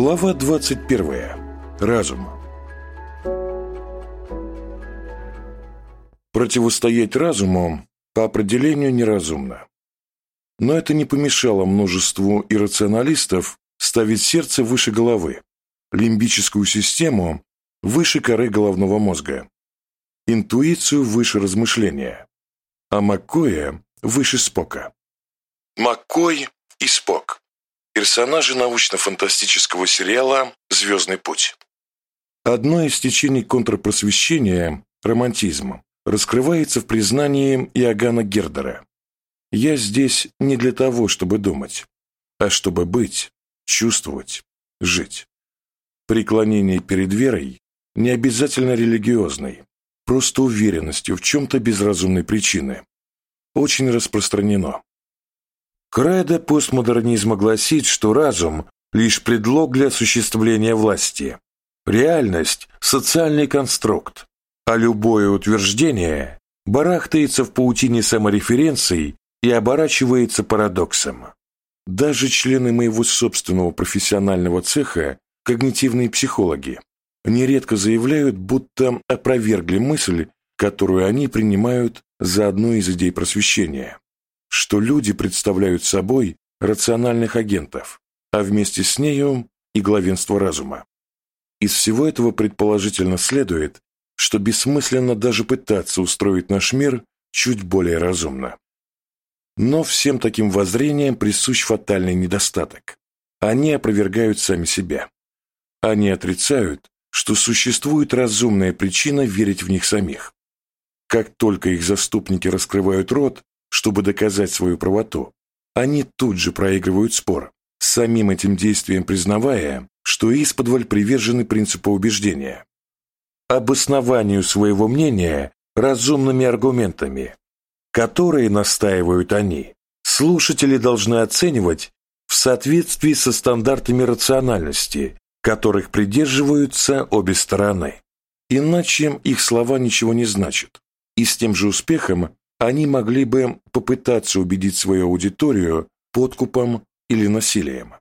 Глава 21. Разум. Противостоять разуму по определению неразумно. Но это не помешало множеству иррационалистов ставить сердце выше головы, лимбическую систему выше коры головного мозга, интуицию выше размышления, а Маккоя выше Спока. Маккой и Спок – персонажи научно-фантастического сериала «Звездный путь». Одно из течений контрпросвещения – романтизм – раскрывается в признании Иоганна Гердера. «Я здесь не для того, чтобы думать, а чтобы быть, чувствовать, жить». Преклонение перед верой не обязательно религиозной, просто уверенностью в чем-то без разумной причины. Очень распространено. Кредо постмодернизма гласит, что разум – лишь предлог для осуществления власти. Реальность – социальный конструкт, а любое утверждение барахтается в паутине самореференций и оборачивается парадоксом. Даже члены моего собственного профессионального цеха, когнитивные психологи, нередко заявляют, будто опровергли мысль, которую они принимают за одну из идей просвещения, что люди представляют собой рациональных агентов, а вместе с нею и главенство разума. Из всего этого предположительно следует, что бессмысленно даже пытаться устроить наш мир чуть более разумно. Но всем таким воззрениям присущ фатальный недостаток. Они опровергают сами себя. Они отрицают, что существует разумная причина верить в них самих. Как только их заступники раскрывают рот, чтобы доказать свою правоту, они тут же проигрывают спор, самим этим действием признавая, что исподволь привержены принципу убеждения обоснованию своего мнения разумными аргументами, которые, настаивают они, слушатели должны оценивать в соответствии со стандартами рациональности, которых придерживаются обе стороны. Иначе их слова ничего не значат, и с тем же успехом они могли бы попытаться убедить свою аудиторию подкупом или насилием.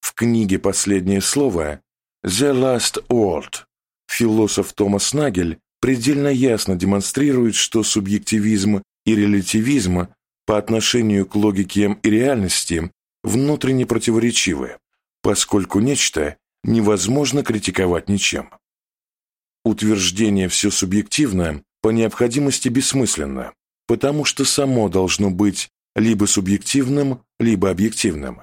В книге «Последнее слово» «The Last Word» Философ Томас Нагель предельно ясно демонстрирует, что субъективизм и релятивизм по отношению к логике и реальности внутренне противоречивы, поскольку нечто невозможно критиковать ничем. Утверждение «все субъективно» по необходимости бессмысленно, потому что само должно быть либо субъективным, либо объективным.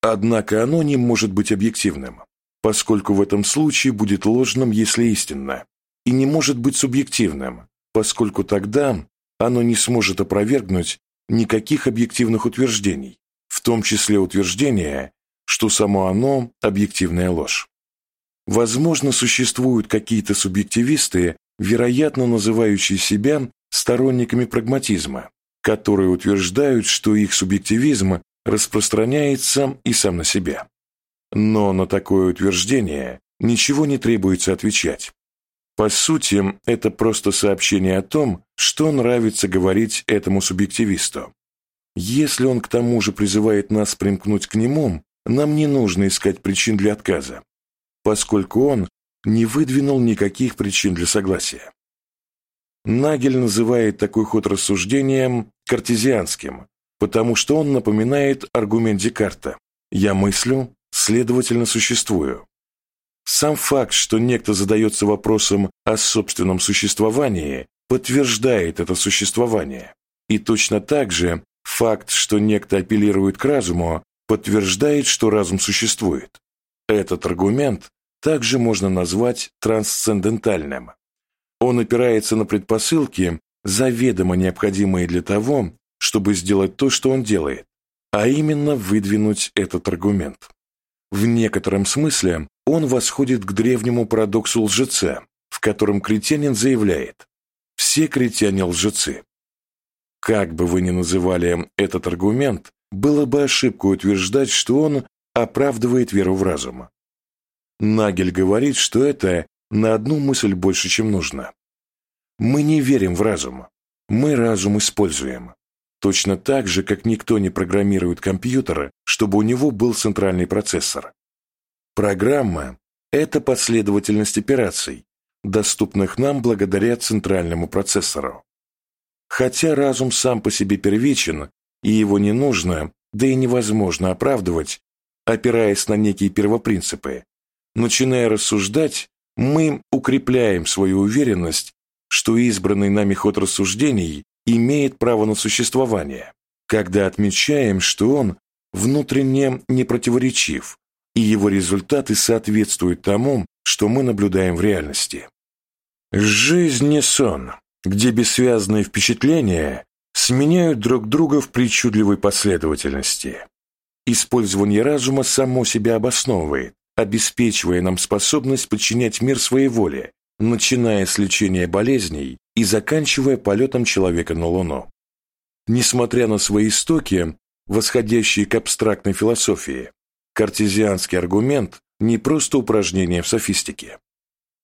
Однако оно не может быть объективным поскольку в этом случае будет ложным, если истинно, и не может быть субъективным, поскольку тогда оно не сможет опровергнуть никаких объективных утверждений, в том числе утверждения, что само оно – объективная ложь. Возможно, существуют какие-то субъективисты, вероятно называющие себя сторонниками прагматизма, которые утверждают, что их субъективизм распространяется и сам на себя. Но на такое утверждение ничего не требуется отвечать. По сути, это просто сообщение о том, что нравится говорить этому субъективисту. Если он к тому же призывает нас примкнуть к нему, нам не нужно искать причин для отказа, поскольку он не выдвинул никаких причин для согласия. Нагель называет такой ход рассуждения картезианским, потому что он напоминает аргумент Декарта «я мыслю, следовательно, существую. Сам факт, что некто задается вопросом о собственном существовании, подтверждает это существование. И точно так же факт, что некто апеллирует к разуму, подтверждает, что разум существует. Этот аргумент также можно назвать трансцендентальным. Он опирается на предпосылки, заведомо необходимые для того, чтобы сделать то, что он делает, а именно выдвинуть этот аргумент. В некотором смысле он восходит к древнему парадоксу лжеца, в котором критянин заявляет «все критяне лжецы». Как бы вы ни называли этот аргумент, было бы ошибкой утверждать, что он оправдывает веру в разум. Нагель говорит, что это на одну мысль больше, чем нужно. Мы не верим в разум, мы разум используем. Точно так же, как никто не программирует компьютер, чтобы у него был центральный процессор. Программа – это последовательность операций, доступных нам благодаря центральному процессору. Хотя разум сам по себе первичен, и его не нужно, да и невозможно оправдывать, опираясь на некие первопринципы, начиная рассуждать, мы укрепляем свою уверенность, что избранный нами ход рассуждений имеет право на существование, когда отмечаем, что он внутренне непротиворечив, и его результаты соответствуют тому, что мы наблюдаем в реальности. Жизнь не сон, где бессвязные впечатления сменяют друг друга в причудливой последовательности. Использование разума само себя обосновывает, обеспечивая нам способность подчинять мир своей воле, начиная с лечения болезней и заканчивая полетом человека на Луну. Несмотря на свои истоки, восходящие к абстрактной философии, картезианский аргумент не просто упражнение в софистике.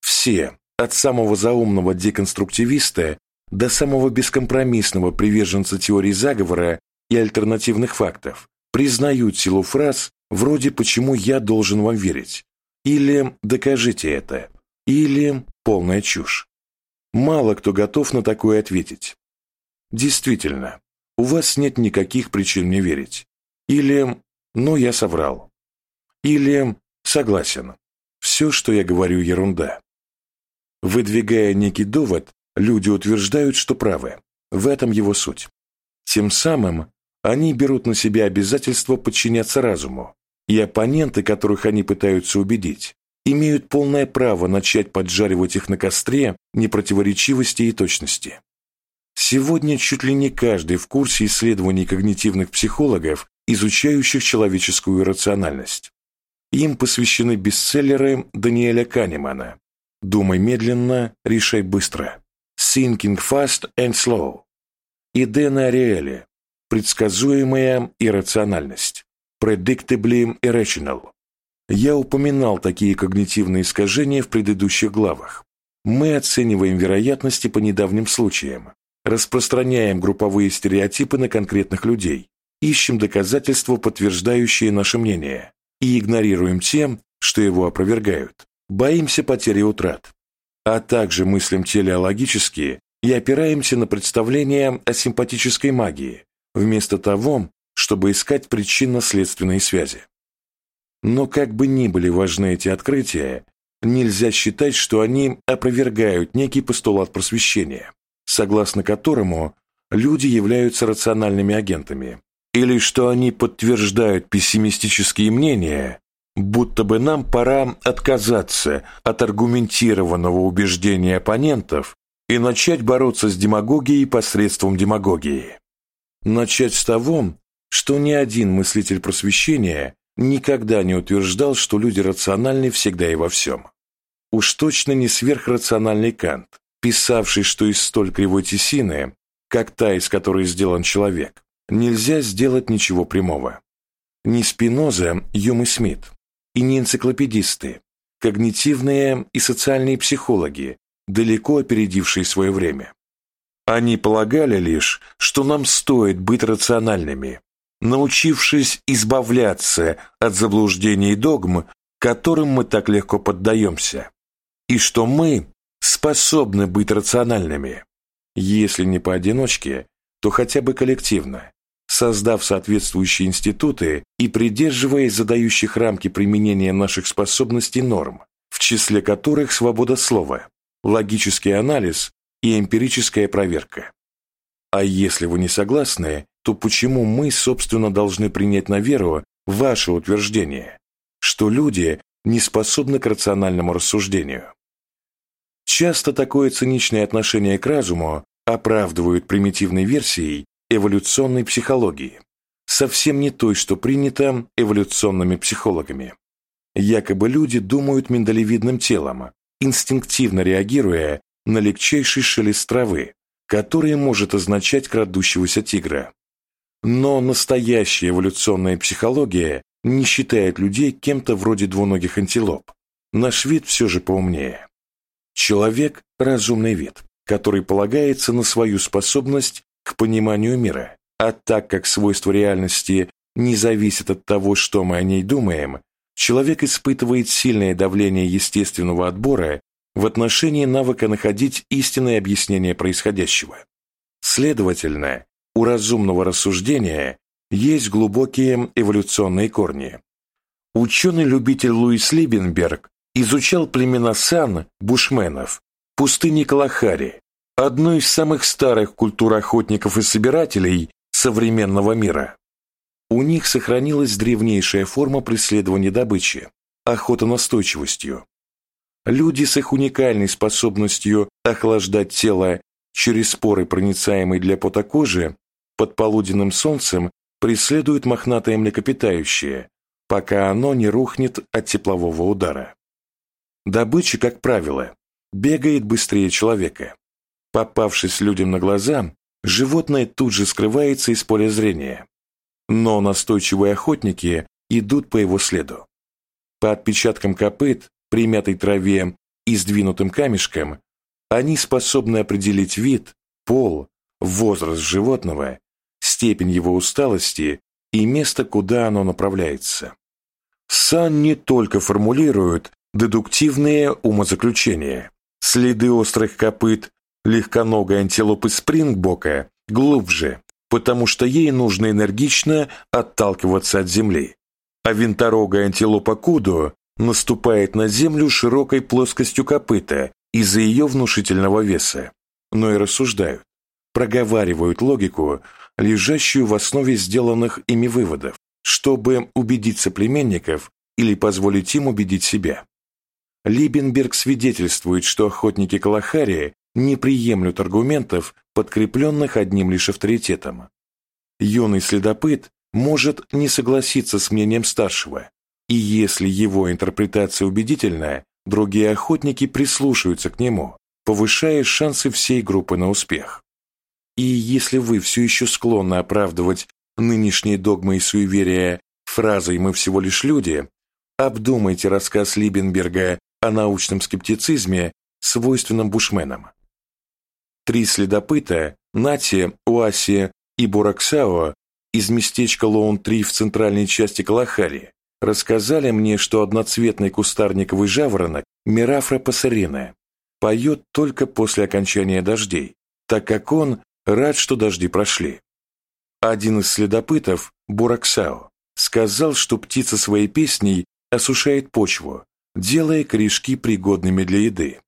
Все, от самого заумного деконструктивиста до самого бескомпромиссного приверженца теории заговора и альтернативных фактов, признают силу фраз вроде «почему я должен вам верить?» или «докажите это» или «полная чушь». Мало кто готов на такое ответить. Действительно, у вас нет никаких причин мне верить. Или «ну, я соврал». Или «согласен». Все, что я говорю, ерунда. Выдвигая некий довод, люди утверждают, что правы. В этом его суть. Тем самым они берут на себя обязательство подчиняться разуму, и оппоненты, которых они пытаются убедить, имеют полное право начать поджаривать их на костре непротиворечивости и точности. Сегодня чуть ли не каждый в курсе исследований когнитивных психологов, изучающих человеческую рациональность. Им посвящены бестселлеры Даниэля Канемана «Думай медленно, решай быстро», «Thinking fast and slow» и Дэна Ариэля Предсказуемая иррациональность. Predictably irrational. Я упоминал такие когнитивные искажения в предыдущих главах. Мы оцениваем вероятности по недавним случаям, распространяем групповые стереотипы на конкретных людей, ищем доказательства, подтверждающие наше мнение, и игнорируем тем, что его опровергают. Боимся потери утрат. А также мыслим телеологически и опираемся на представления о симпатической магии, вместо того, чтобы искать причинно-следственные связи. Но как бы ни были важны эти открытия, нельзя считать, что они опровергают некий постулат просвещения, согласно которому люди являются рациональными агентами, или что они подтверждают пессимистические мнения, будто бы нам пора отказаться от аргументированного убеждения оппонентов и начать бороться с демагогией посредством демагогии. Начать с того, что ни один мыслитель просвещения никогда не утверждал, что люди рациональны всегда и во всем. Уж точно не сверхрациональный Кант, писавший, что из столь кривой тесины, как та, из которой сделан человек, нельзя сделать ничего прямого. Ни Спиноза, Юм и Смит, и не энциклопедисты, когнитивные и социальные психологи, далеко опередившие свое время. Они полагали лишь, что нам стоит быть рациональными, научившись избавляться от заблуждений и догм, которым мы так легко поддаемся, и что мы способны быть рациональными, если не поодиночке, то хотя бы коллективно, создав соответствующие институты и придерживаясь задающих рамки применения наших способностей норм, в числе которых свобода слова, логический анализ и эмпирическая проверка. А если вы не согласны, то почему мы, собственно, должны принять на веру ваше утверждение, что люди не способны к рациональному рассуждению? Часто такое циничное отношение к разуму оправдывают примитивной версией эволюционной психологии, совсем не той, что принято эволюционными психологами. Якобы люди думают миндалевидным телом, инстинктивно реагируя на легчайший шелест травы, который может означать крадущегося тигра. Но настоящая эволюционная психология не считает людей кем-то вроде двуногих антилоп. Наш вид все же поумнее. Человек – разумный вид, который полагается на свою способность к пониманию мира, а так как свойства реальности не зависят от того, что мы о ней думаем, человек испытывает сильное давление естественного отбора в отношении навыка находить истинное объяснение происходящего. Следовательно, у разумного рассуждения есть глубокие эволюционные корни. Ученый-любитель Луис Либенберг изучал племена сан, бушменов, пустыни Калахари, одной из самых старых культур охотников и собирателей современного мира. У них сохранилась древнейшая форма преследования добычи – охота настойчивостью. Люди с их уникальной способностью охлаждать тело через споры, проницаемые для пота кожи, под полуденным солнцем преследуют мохнатое млекопитающее, пока оно не рухнет от теплового удара. Добыча, как правило, бегает быстрее человека. Попавшись людям на глаза, животное тут же скрывается из поля зрения. Но настойчивые охотники идут по его следу. По отпечаткам копыт, примятой траве и сдвинутым камешкам, они способны определить вид, пол, возраст животного, степень его усталости и место, куда оно направляется. Сан не только формулирует дедуктивные умозаключения. Следы острых копыт легконогой антилопы Спрингбока глубже, потому что ей нужно энергично отталкиваться от земли. А винторогая антилопа Куду наступает на землю широкой плоскостью копыта из-за ее внушительного веса, но и рассуждают, проговаривают логику, лежащую в основе сделанных ими выводов, чтобы убедить соплеменников или позволить им убедить себя. Либенберг свидетельствует, что охотники Калахария не приемлют аргументов, подкрепленных одним лишь авторитетом. Юный следопыт может не согласиться с мнением старшего, и если его интерпретация убедительная, другие охотники прислушаются к нему, повышая шансы всей группы на успех. И если вы все еще склонны оправдывать нынешние догмы и суеверия фразой «мы всего лишь люди», обдумайте рассказ Либенберга о научном скептицизме, свойственном бушменам. Три следопыта, Нати, Уаси и Бураксао из местечка Лоун-3 в центральной части Калахари рассказали мне, что одноцветный кустарниковый жаворонок Мирафра пассарина поет только после окончания дождей, так как он рад, что дожди прошли. Один из следопытов, Бураксао, сказал, что птица своей песней осушает почву, делая корешки пригодными для еды.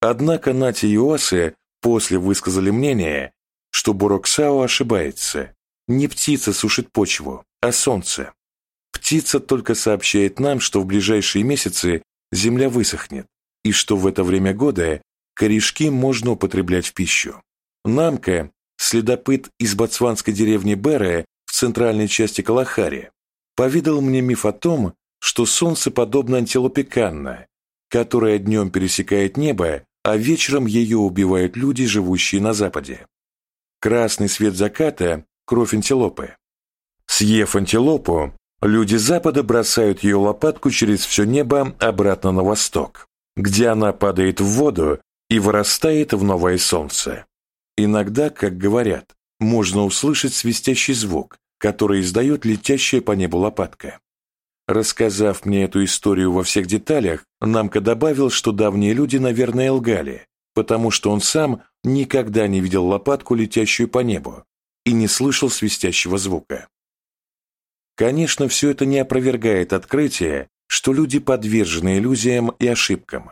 Однако Нати и Оасы после высказали мнение, что Бураксао ошибается. Не птица сушит почву, а солнце. Птица только сообщает нам, что в ближайшие месяцы земля высохнет, и что в это время года корешки можно употреблять в пищу. Намка, следопыт из ботсванской деревни Бере в центральной части Калахари, повидал мне миф о том, что солнце подобно антилопе Канна, которая днем пересекает небо, а вечером ее убивают люди, живущие на западе. Красный свет заката – кровь антилопы. Съев антилопу, люди запада бросают ее лопатку через все небо обратно на восток, где она падает в воду и вырастает в новое солнце. Иногда, как говорят, можно услышать свистящий звук, который издает летящая по небу лопатка. Рассказав мне эту историю во всех деталях, Намка добавил, что давние люди, наверное, лгали, потому что он сам никогда не видел лопатку, летящую по небу, и не слышал свистящего звука. Конечно, все это не опровергает открытие, что люди подвержены иллюзиям и ошибкам.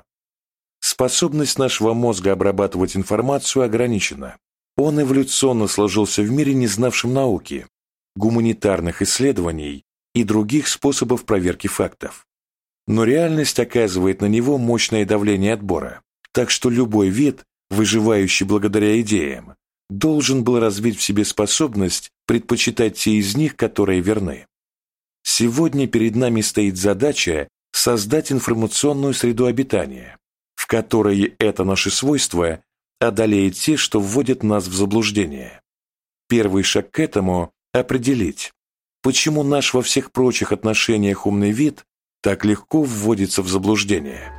Способность нашего мозга обрабатывать информацию ограничена. Он эволюционно сложился в мире, не знавшем науки, гуманитарных исследований и других способов проверки фактов. Но реальность оказывает на него мощное давление отбора, так что любой вид, выживающий благодаря идеям, должен был развить в себе способность предпочитать те из них, которые верны. Сегодня перед нами стоит задача создать информационную среду обитания, в которой это наше свойство одолеет те, что вводят нас в заблуждение. Первый шаг к этому – определить, почему наш во всех прочих отношениях умный вид так легко вводится в заблуждение.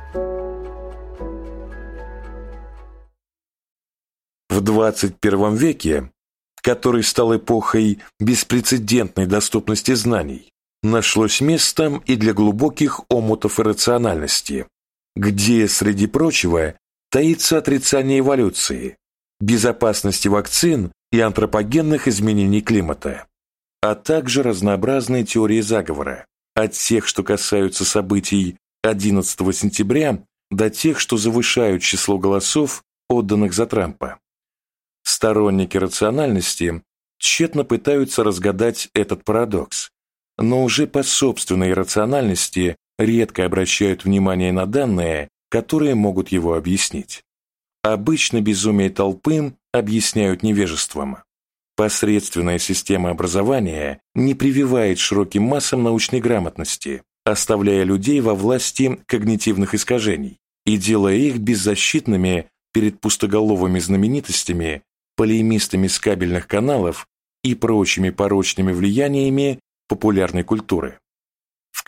В 21 веке, который стал эпохой беспрецедентной доступности знаний, нашлось место и для глубоких омутов иррациональности, где, среди прочего, таится отрицание эволюции, безопасности вакцин и антропогенных изменений климата, а также разнообразные теории заговора, от тех, что касаются событий 11 сентября, до тех, что завышают число голосов, отданных за Трампа. Сторонники рациональности тщетно пытаются разгадать этот парадокс, но уже по собственной рациональности редко обращают внимание на данные, которые могут его объяснить. Обычно безумие толпы объясняют невежеством. Посредственная система образования не прививает широким массам научной грамотности, оставляя людей во власти когнитивных искажений и делая их беззащитными перед пустоголовыми знаменитостями, полемистами с кабельных каналов и прочими порочными влияниями популярной культуры.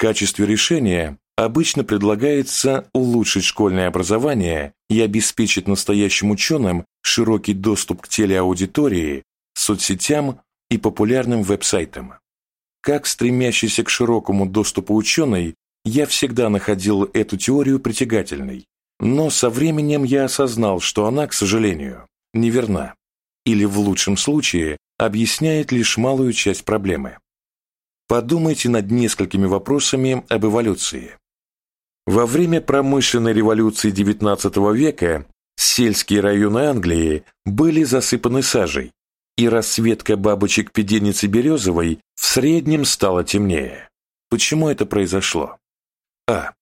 Качестве решения обычно предлагается улучшить школьное образование и обеспечить настоящим ученым широкий доступ к телеаудитории, соцсетям и популярным веб-сайтам. Как стремящийся к широкому доступу ученый, я всегда находил эту теорию притягательной, но со временем я осознал, что она, к сожалению, неверна, или в лучшем случае объясняет лишь малую часть проблемы. Подумайте над несколькими вопросами об эволюции. Во время промышленной революции XIX века сельские районы Англии были засыпаны сажей, и расцветка бабочек педеницы березовой в среднем стала темнее. Почему это произошло? А.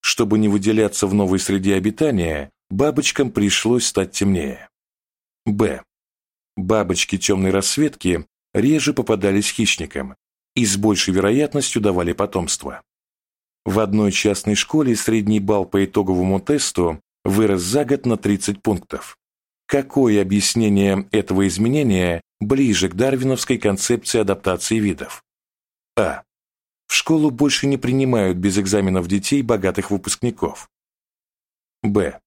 Чтобы не выделяться в новой среде обитания, бабочкам пришлось стать темнее. Б. Бабочки темной расцветки реже попадались хищникам и с большей вероятностью давали потомство. В одной частной школе средний балл по итоговому тесту вырос за год на 30 пунктов. Какое объяснение этого изменения ближе к дарвиновской концепции адаптации видов? А. В школу больше не принимают без экзаменов детей богатых выпускников. Б.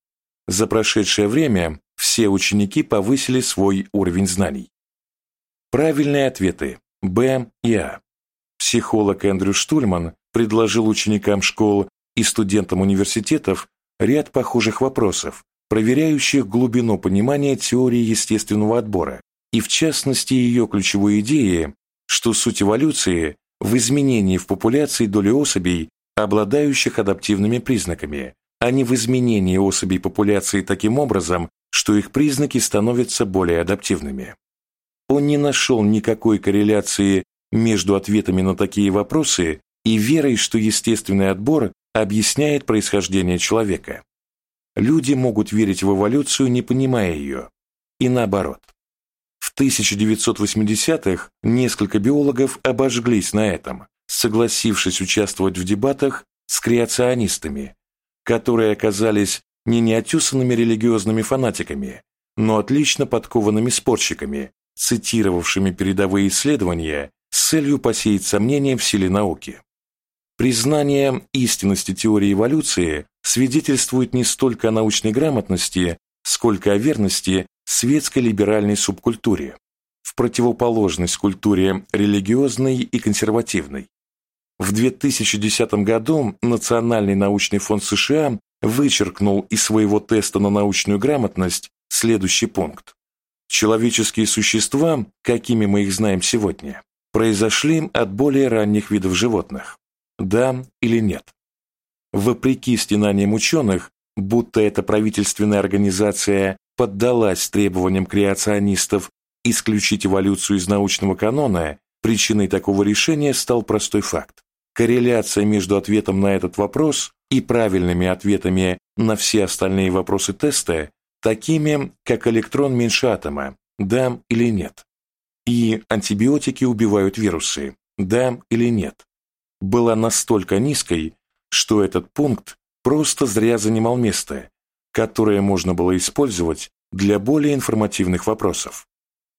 За прошедшее время все ученики повысили свой уровень знаний. Правильные ответы Б и А. Психолог Эндрю Штульман предложил ученикам школ и студентам университетов ряд похожих вопросов, проверяющих глубину понимания теории естественного отбора и, в частности, ее ключевой идеи, что суть эволюции в изменении в популяции доли особей, обладающих адаптивными признаками, а не в изменении особей популяции таким образом, что их признаки становятся более адаптивными. Он не нашел никакой корреляции между ответами на такие вопросы и верой, что естественный отбор объясняет происхождение человека. Люди могут верить в эволюцию, не понимая ее, и наоборот. В 1980-х несколько биологов обожглись на этом, согласившись участвовать в дебатах с креационистами, которые оказались не неотесанными религиозными фанатиками, но отлично подкованными спорщиками, цитировавшими передовые исследования с целью посеять сомнения в силе науки. Признание истинности теории эволюции свидетельствует не столько о научной грамотности, сколько о верности светской либеральной субкультуре, в противоположность культуре религиозной и консервативной. В 2010 году Национальный научный фонд США вычеркнул из своего теста на научную грамотность следующий пункт. Человеческие существа, какими мы их знаем сегодня, произошли от более ранних видов животных. Да или нет? Вопреки стенаниям ученых, будто эта правительственная организация поддалась требованиям креационистов исключить эволюцию из научного канона, причиной такого решения стал простой факт. Корреляция между ответом на этот вопрос и правильными ответами на все остальные вопросы теста такими, как электрон меньше атома, да или нет. И антибиотики убивают вирусы, да или нет. Была настолько низкой, что этот пункт просто зря занимал место, которое можно было использовать для более информативных вопросов.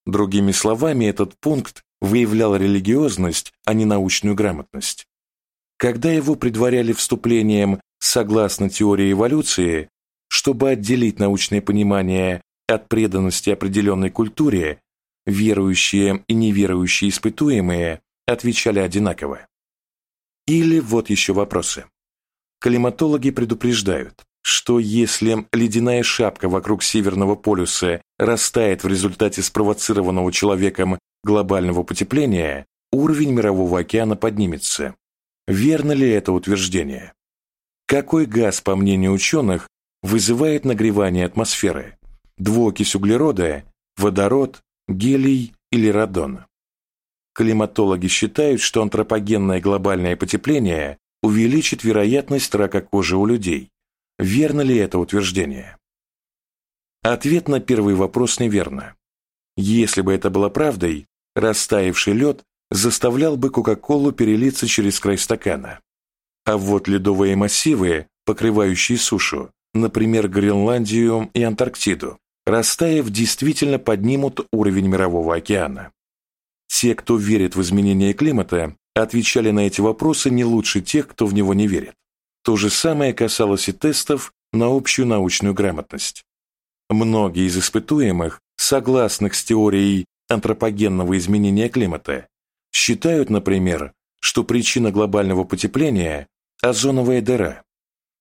Другими словами, этот пункт выявлял религиозность, а не научную грамотность. Когда его предваряли вступлением согласно теории эволюции, чтобы отделить научное понимание от преданности определенной культуре, верующие и неверующие испытуемые отвечали одинаково. Или вот еще вопросы. Климатологи предупреждают, что если ледяная шапка вокруг Северного полюса растает в результате спровоцированного человеком глобального потепления, уровень Мирового океана поднимется. Верно ли это утверждение? Какой газ, по мнению ученых, вызывает нагревание атмосферы? Двуокись углерода, водород, гелий или радон? Климатологи считают, что антропогенное глобальное потепление увеличит вероятность рака кожи у людей. Верно ли это утверждение? Ответ на первый вопрос неверно. Если бы это было правдой, растаявший лед заставлял бы Кока-Колу перелиться через край стакана. А вот ледовые массивы, покрывающие сушу, например, Гренландию и Антарктиду, растаяв, действительно поднимут уровень Мирового океана. Те, кто верит в изменение климата, отвечали на эти вопросы не лучше тех, кто в него не верит. То же самое касалось и тестов на общую научную грамотность. Многие из испытуемых, согласных с теорией антропогенного изменения климата, считают, например, что причина глобального потепления – озоновая дыра,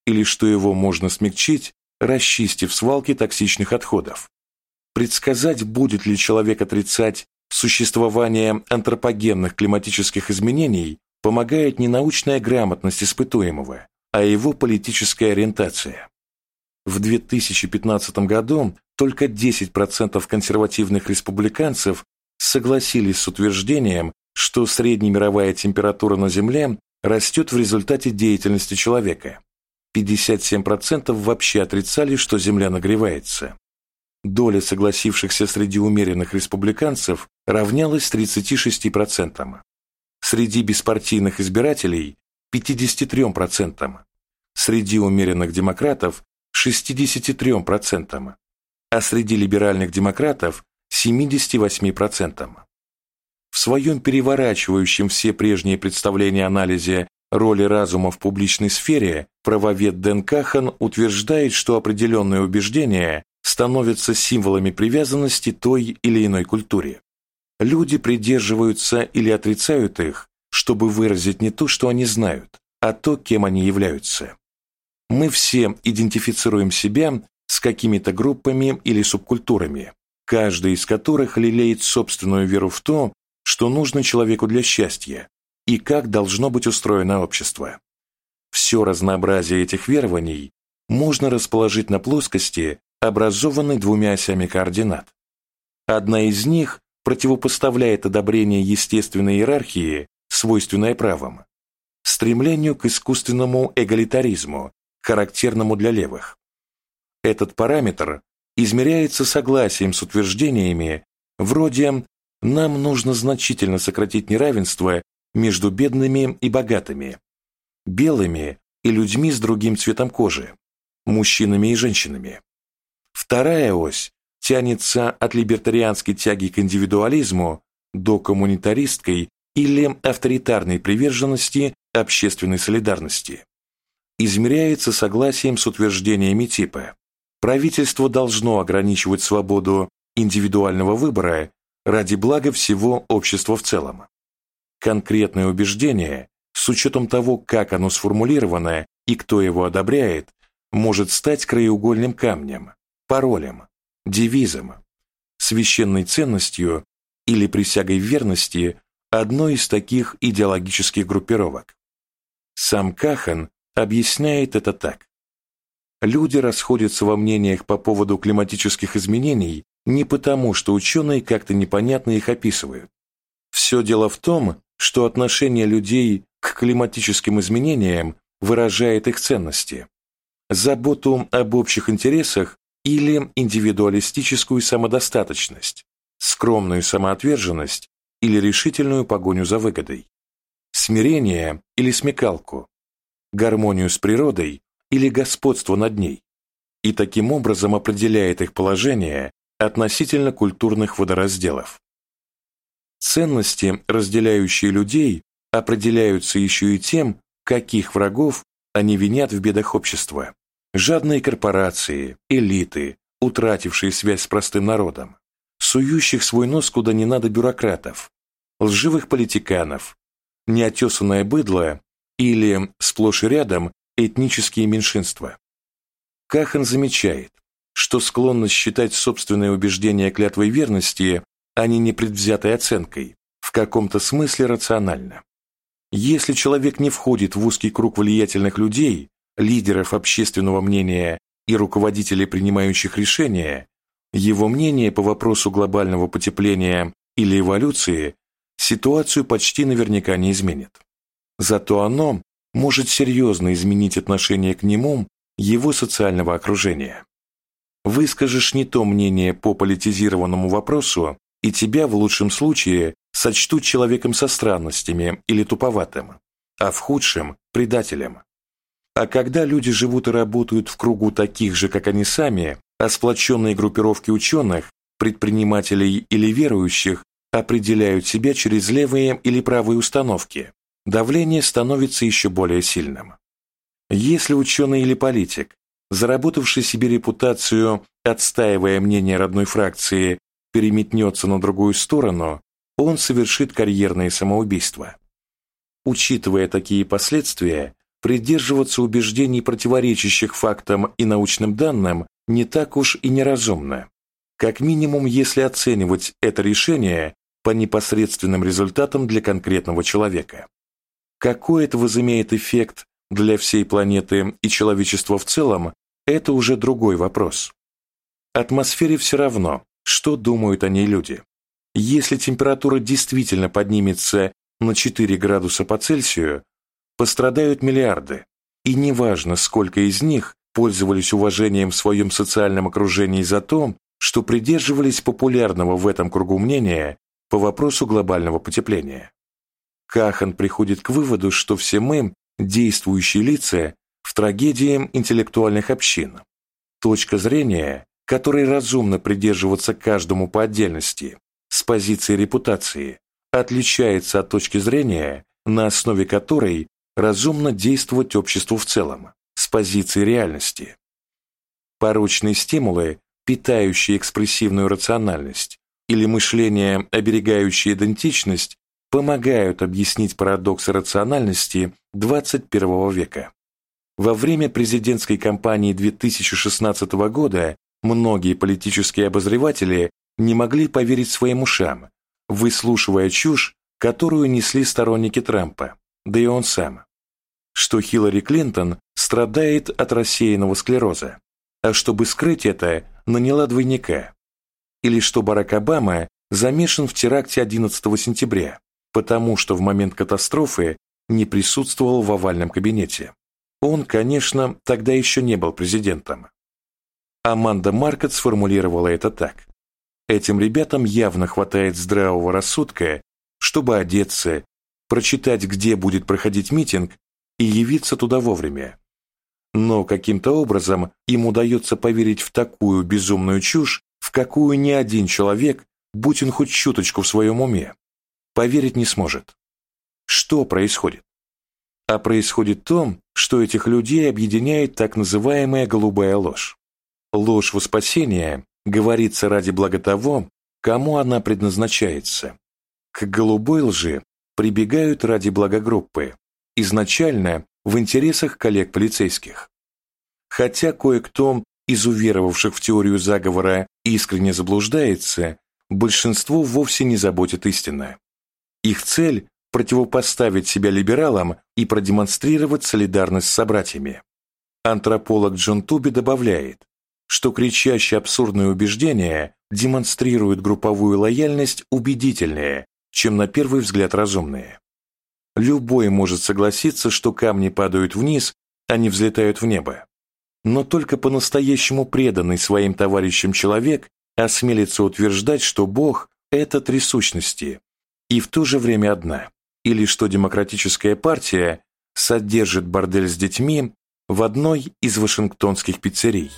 или что его можно смягчить, расчистив свалки токсичных отходов. Предсказать, будет ли человек отрицать существование антропогенных климатических изменений, помогает не научная грамотность испытуемого, а его политическая ориентация. В 2015 году только 10% консервативных республиканцев согласились с утверждением, что среднемировая температура на Земле растет в результате деятельности человека. 57% вообще отрицали, что Земля нагревается. Доля согласившихся среди умеренных республиканцев равнялась 36%. Среди беспартийных избирателей – 53%. Среди умеренных демократов – 63%. А среди либеральных демократов – 78%. В своем переворачивающем все прежние представления анализе роли разума в публичной сфере правовед Дэн Кахан утверждает, что определенные убеждения становятся символами привязанности той или иной культуре. Люди придерживаются или отрицают их, чтобы выразить не то, что они знают, а то, кем они являются. Мы все идентифицируем себя с какими-то группами или субкультурами, каждая из которых лелеет собственную веру в то, что нужно человеку для счастья и как должно быть устроено общество. Все разнообразие этих верований можно расположить на плоскости, образованной двумя осями координат. Одна из них противопоставляет одобрение естественной иерархии, свойственной правам, стремлению к искусственному эгалитаризму, характерному для левых. Этот параметр измеряется согласием с утверждениями вроде нам нужно значительно сократить неравенство между бедными и богатыми, белыми и людьми с другим цветом кожи, мужчинами и женщинами. Вторая ось тянется от либертарианской тяги к индивидуализму до коммунитаристской или авторитарной приверженности общественной солидарности. Измеряется согласием с утверждениями типа правительство должно ограничивать свободу индивидуального выбора ради блага всего общества в целом. Конкретное убеждение, с учетом того, как оно сформулировано и кто его одобряет, может стать краеугольным камнем, паролем, девизом, священной ценностью или присягой верности одной из таких идеологических группировок. Сам Кахан объясняет это так. Люди расходятся во мнениях по поводу климатических изменений не потому, что ученые как-то непонятно их описывают. Все дело в том, что отношение людей к климатическим изменениям выражает их ценности, заботу об общих интересах или индивидуалистическую самодостаточность, скромную самоотверженность или решительную погоню за выгодой, смирение или смекалку, гармонию с природой или господство над ней, и таким образом определяет их положение относительно культурных водоразделов. Ценности, разделяющие людей, определяются еще и тем, каких врагов они винят в бедах общества. Жадные корпорации, элиты, утратившие связь с простым народом, сующих свой нос куда не надо бюрократов, лживых политиканов, неотесанное быдло или, сплошь и рядом, этнические меньшинства. Кахан замечает, что склонность считать собственные убеждения клятвой верности, а не непредвзятой оценкой, в каком-то смысле рационально. Если человек не входит в узкий круг влиятельных людей, лидеров общественного мнения и руководителей, принимающих решения, его мнение по вопросу глобального потепления или эволюции ситуацию почти наверняка не изменит. Зато оно может серьезно изменить отношение к нему его социального окружения. Выскажешь не то мнение по политизированному вопросу, и тебя в лучшем случае сочтут человеком со странностями или туповатым, а в худшем – предателем. А когда люди живут и работают в кругу таких же, как они сами, а сплоченные группировки ученых, предпринимателей или верующих определяют себя через левые или правые установки, давление становится еще более сильным. Если ученый или политик, заработавший себе репутацию, отстаивая мнение родной фракции, переметнется на другую сторону, он совершит карьерное самоубийство. Учитывая такие последствия, придерживаться убеждений, противоречащих фактам и научным данным, не так уж и неразумно. Как минимум, если оценивать это решение по непосредственным результатам для конкретного человека. Какой это возымеет эффект для всей планеты и человечества в целом, это уже другой вопрос. Атмосфере все равно, что думают о ней люди. Если температура действительно поднимется на 4 градуса по Цельсию, пострадают миллиарды, и неважно, сколько из них пользовались уважением в своем социальном окружении за то, что придерживались популярного в этом кругу мнения по вопросу глобального потепления. Кахан приходит к выводу, что все мы – действующие лица в трагедии интеллектуальных общин. Точка зрения, которой разумно придерживаться каждому по отдельности, с позиции репутации, отличается от точки зрения, на основе которой разумно действовать обществу в целом, с позиции реальности. Порочные стимулы, питающие экспрессивную рациональность, или мышление, оберегающее идентичность, помогают объяснить парадоксы рациональности 21 века. Во время президентской кампании 2016 года многие политические обозреватели не могли поверить своим ушам, выслушивая чушь, которую несли сторонники Трампа, да и он сам, что Хиллари Клинтон страдает от рассеянного склероза, а чтобы скрыть это, наняла двойника, или что Барак Обама замешан в теракте 11 сентября, потому что в момент катастрофы не присутствовал в овальном кабинете. Он, конечно, тогда еще не был президентом. Аманда Маркет сформулировала это так. Этим ребятам явно хватает здравого рассудка, чтобы одеться, прочитать, где будет проходить митинг, и явиться туда вовремя. Но каким-то образом им удается поверить в такую безумную чушь, в какую ни один человек, будь он хоть чуточку в своем уме, поверить не сможет. Что происходит? А происходит то, что этих людей объединяет так называемая голубая ложь. Ложь во спасение говорится ради блага того, кому она предназначается. К голубой лжи прибегают ради блага группы, изначально в интересах коллег-полицейских. Хотя кое-кто из уверовавших в теорию заговора искренне заблуждается, большинство вовсе не заботит истина. Их цель – противопоставить себя либералам и продемонстрировать солидарность с собратьями. Антрополог Джон Туби добавляет, что кричащие абсурдные убеждения демонстрируют групповую лояльность убедительнее, чем на первый взгляд разумные. Любой может согласиться, что камни падают вниз, а не взлетают в небо. Но только по-настоящему преданный своим товарищам человек осмелится утверждать, что Бог – это три сущности, и в то же время одна, или что демократическая партия содержит бордель с детьми в одной из вашингтонских пиццерий.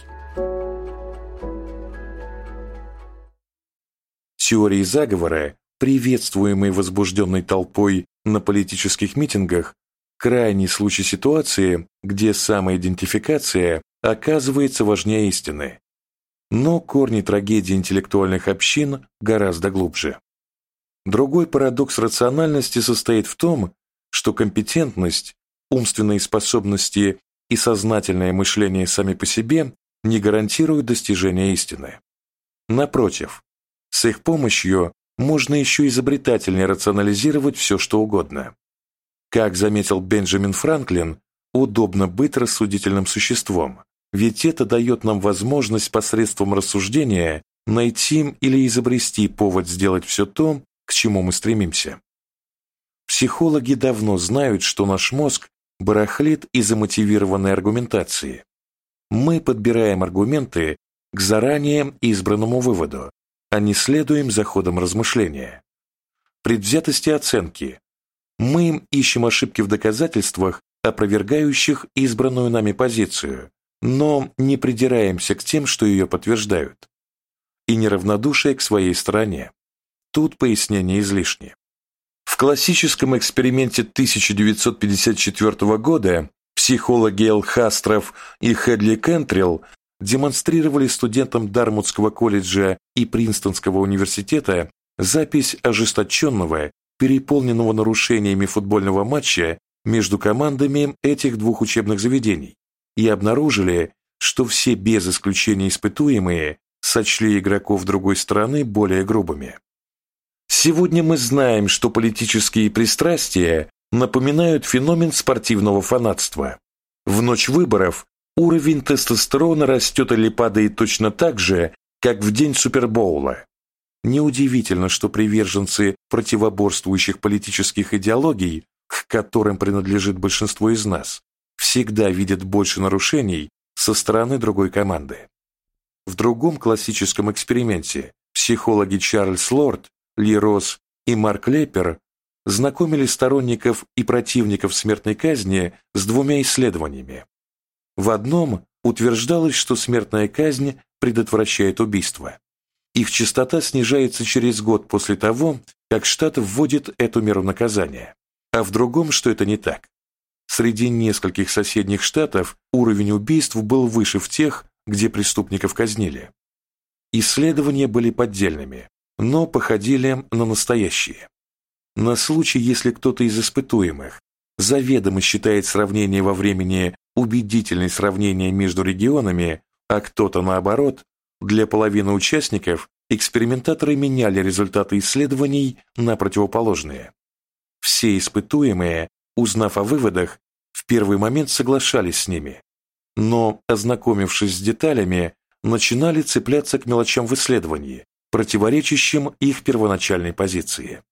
Теории заговора, приветствуемые возбужденной толпой на политических митингах, крайний случай ситуации, где самоидентификация оказывается важнее истины. Но корни трагедии интеллектуальных общин гораздо глубже. Другой парадокс рациональности состоит в том, что компетентность умственные способности и сознательное мышление сами по себе не гарантируют достижения истины. Напротив, с их помощью можно еще изобретательнее рационализировать все, что угодно. Как заметил Бенджамин Франклин, удобно быть рассудительным существом, ведь это дает нам возможность посредством рассуждения найти или изобрести повод сделать все то, к чему мы стремимся. Психологи давно знают, что наш мозг барахлит из-за мотивированной аргументации. Мы подбираем аргументы к заранее избранному выводу, а не следуем за ходом размышления. Предвзятости оценки. Мы ищем ошибки в доказательствах, опровергающих избранную нами позицию, но не придираемся к тем, что ее подтверждают. И неравнодушие к своей стороне. Тут пояснение излишне. В классическом эксперименте 1954 года психологи Эл Хастров и Хедли Кентрилл демонстрировали студентам Дармутского колледжа и Принстонского университета запись ожесточенного, переполненного нарушениями футбольного матча между командами этих двух учебных заведений и обнаружили, что все без исключения испытуемые сочли игроков другой страны более грубыми. Сегодня мы знаем, что политические пристрастия напоминают феномен спортивного фанатства. В ночь выборов уровень тестостерона растет или падает точно так же, как в день Супербоула. Неудивительно, что приверженцы противоборствующих политических идеологий, к которым принадлежит большинство из нас, всегда видят больше нарушений со стороны другой команды. В другом классическом эксперименте психологи Чарльз Лорд ли Росс и Марк Леппер знакомили сторонников и противников смертной казни с двумя исследованиями. В одном утверждалось, что смертная казнь предотвращает убийство. Их частота снижается через год после того, как штат вводит эту меру наказания, а в другом, что это не так. Среди нескольких соседних штатов уровень убийств был выше в тех, где преступников казнили. Исследования были поддельными, но походили на настоящие. На случай, если кто-то из испытуемых заведомо считает сравнение во времени убедительной сравнение между регионами, а кто-то наоборот, для половины участников экспериментаторы меняли результаты исследований на противоположные. Все испытуемые, узнав о выводах, в первый момент соглашались с ними, но, ознакомившись с деталями, начинали цепляться к мелочам в исследовании, противоречащим их первоначальной позиции.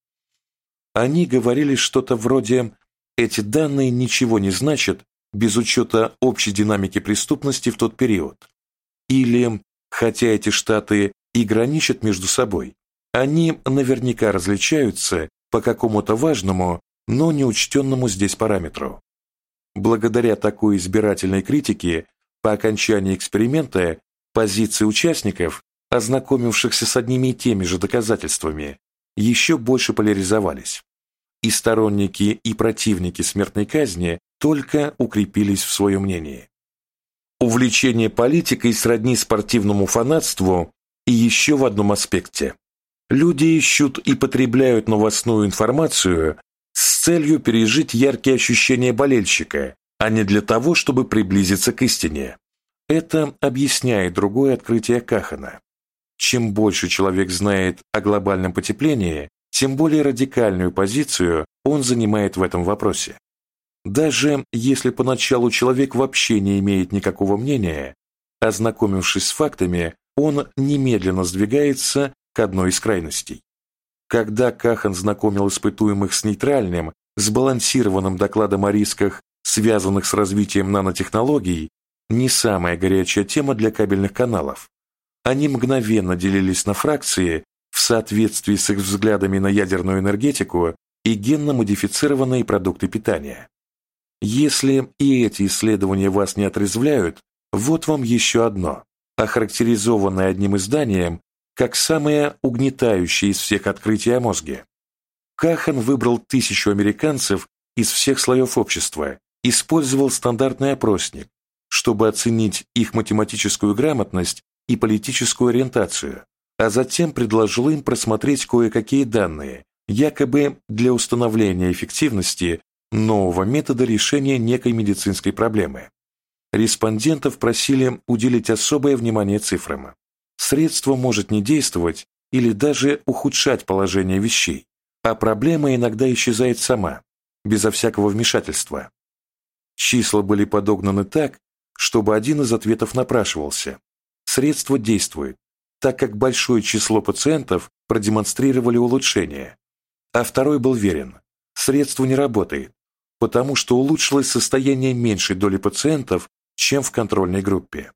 Они говорили что-то вроде «эти данные ничего не значат без учета общей динамики преступности в тот период» или «хотя эти штаты и граничат между собой, они наверняка различаются по какому-то важному, но неучтенному здесь параметру». Благодаря такой избирательной критике по окончании эксперимента позиции участников ознакомившихся с одними и теми же доказательствами, еще больше поляризовались. И сторонники, и противники смертной казни только укрепились в своем мнении. Увлечение политикой сродни спортивному фанатству и еще в одном аспекте. Люди ищут и потребляют новостную информацию с целью пережить яркие ощущения болельщика, а не для того, чтобы приблизиться к истине. Это объясняет другое открытие Кахана. Чем больше человек знает о глобальном потеплении, тем более радикальную позицию он занимает в этом вопросе. Даже если поначалу человек вообще не имеет никакого мнения, ознакомившись с фактами, он немедленно сдвигается к одной из крайностей. Когда Кахан знакомил испытуемых с нейтральным, сбалансированным докладом о рисках, связанных с развитием нанотехнологий, не самая горячая тема для кабельных каналов, они мгновенно делились на фракции в соответствии с их взглядами на ядерную энергетику и генно-модифицированные продукты питания. Если и эти исследования вас не отрезвляют, вот вам еще одно, охарактеризованное одним изданием как самое угнетающее из всех открытий о мозге. Кахан выбрал тысячу американцев из всех слоев общества, использовал стандартный опросник, чтобы оценить их математическую грамотность и политическую ориентацию, а затем предложил им просмотреть кое-какие данные, якобы для установления эффективности нового метода решения некой медицинской проблемы. Респондентов просили уделить особое внимание цифрам. Средство может не действовать или даже ухудшать положение вещей, а проблема иногда исчезает сама, безо всякого вмешательства. Числа были подогнаны так, чтобы один из ответов напрашивался. Средство действует, так как большое число пациентов продемонстрировали улучшение, а второй был верен. Средство не работает, потому что улучшилось состояние меньшей доли пациентов, чем в контрольной группе.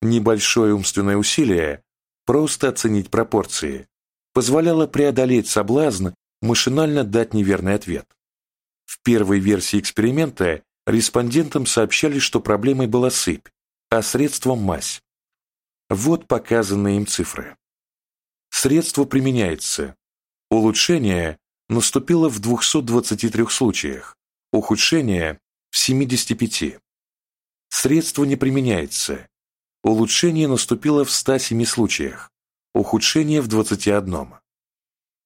Небольшое умственное усилие, просто оценить пропорции, позволяло преодолеть соблазн машинально дать неверный ответ. В первой версии эксперимента респондентам сообщали, что проблемой была сыпь, а средством – мазь. Вот показанные им цифры. Средство применяется. Улучшение наступило в 223 случаях, ухудшение – в 75. Средство не применяется. Улучшение наступило в 107 случаях, ухудшение в 21.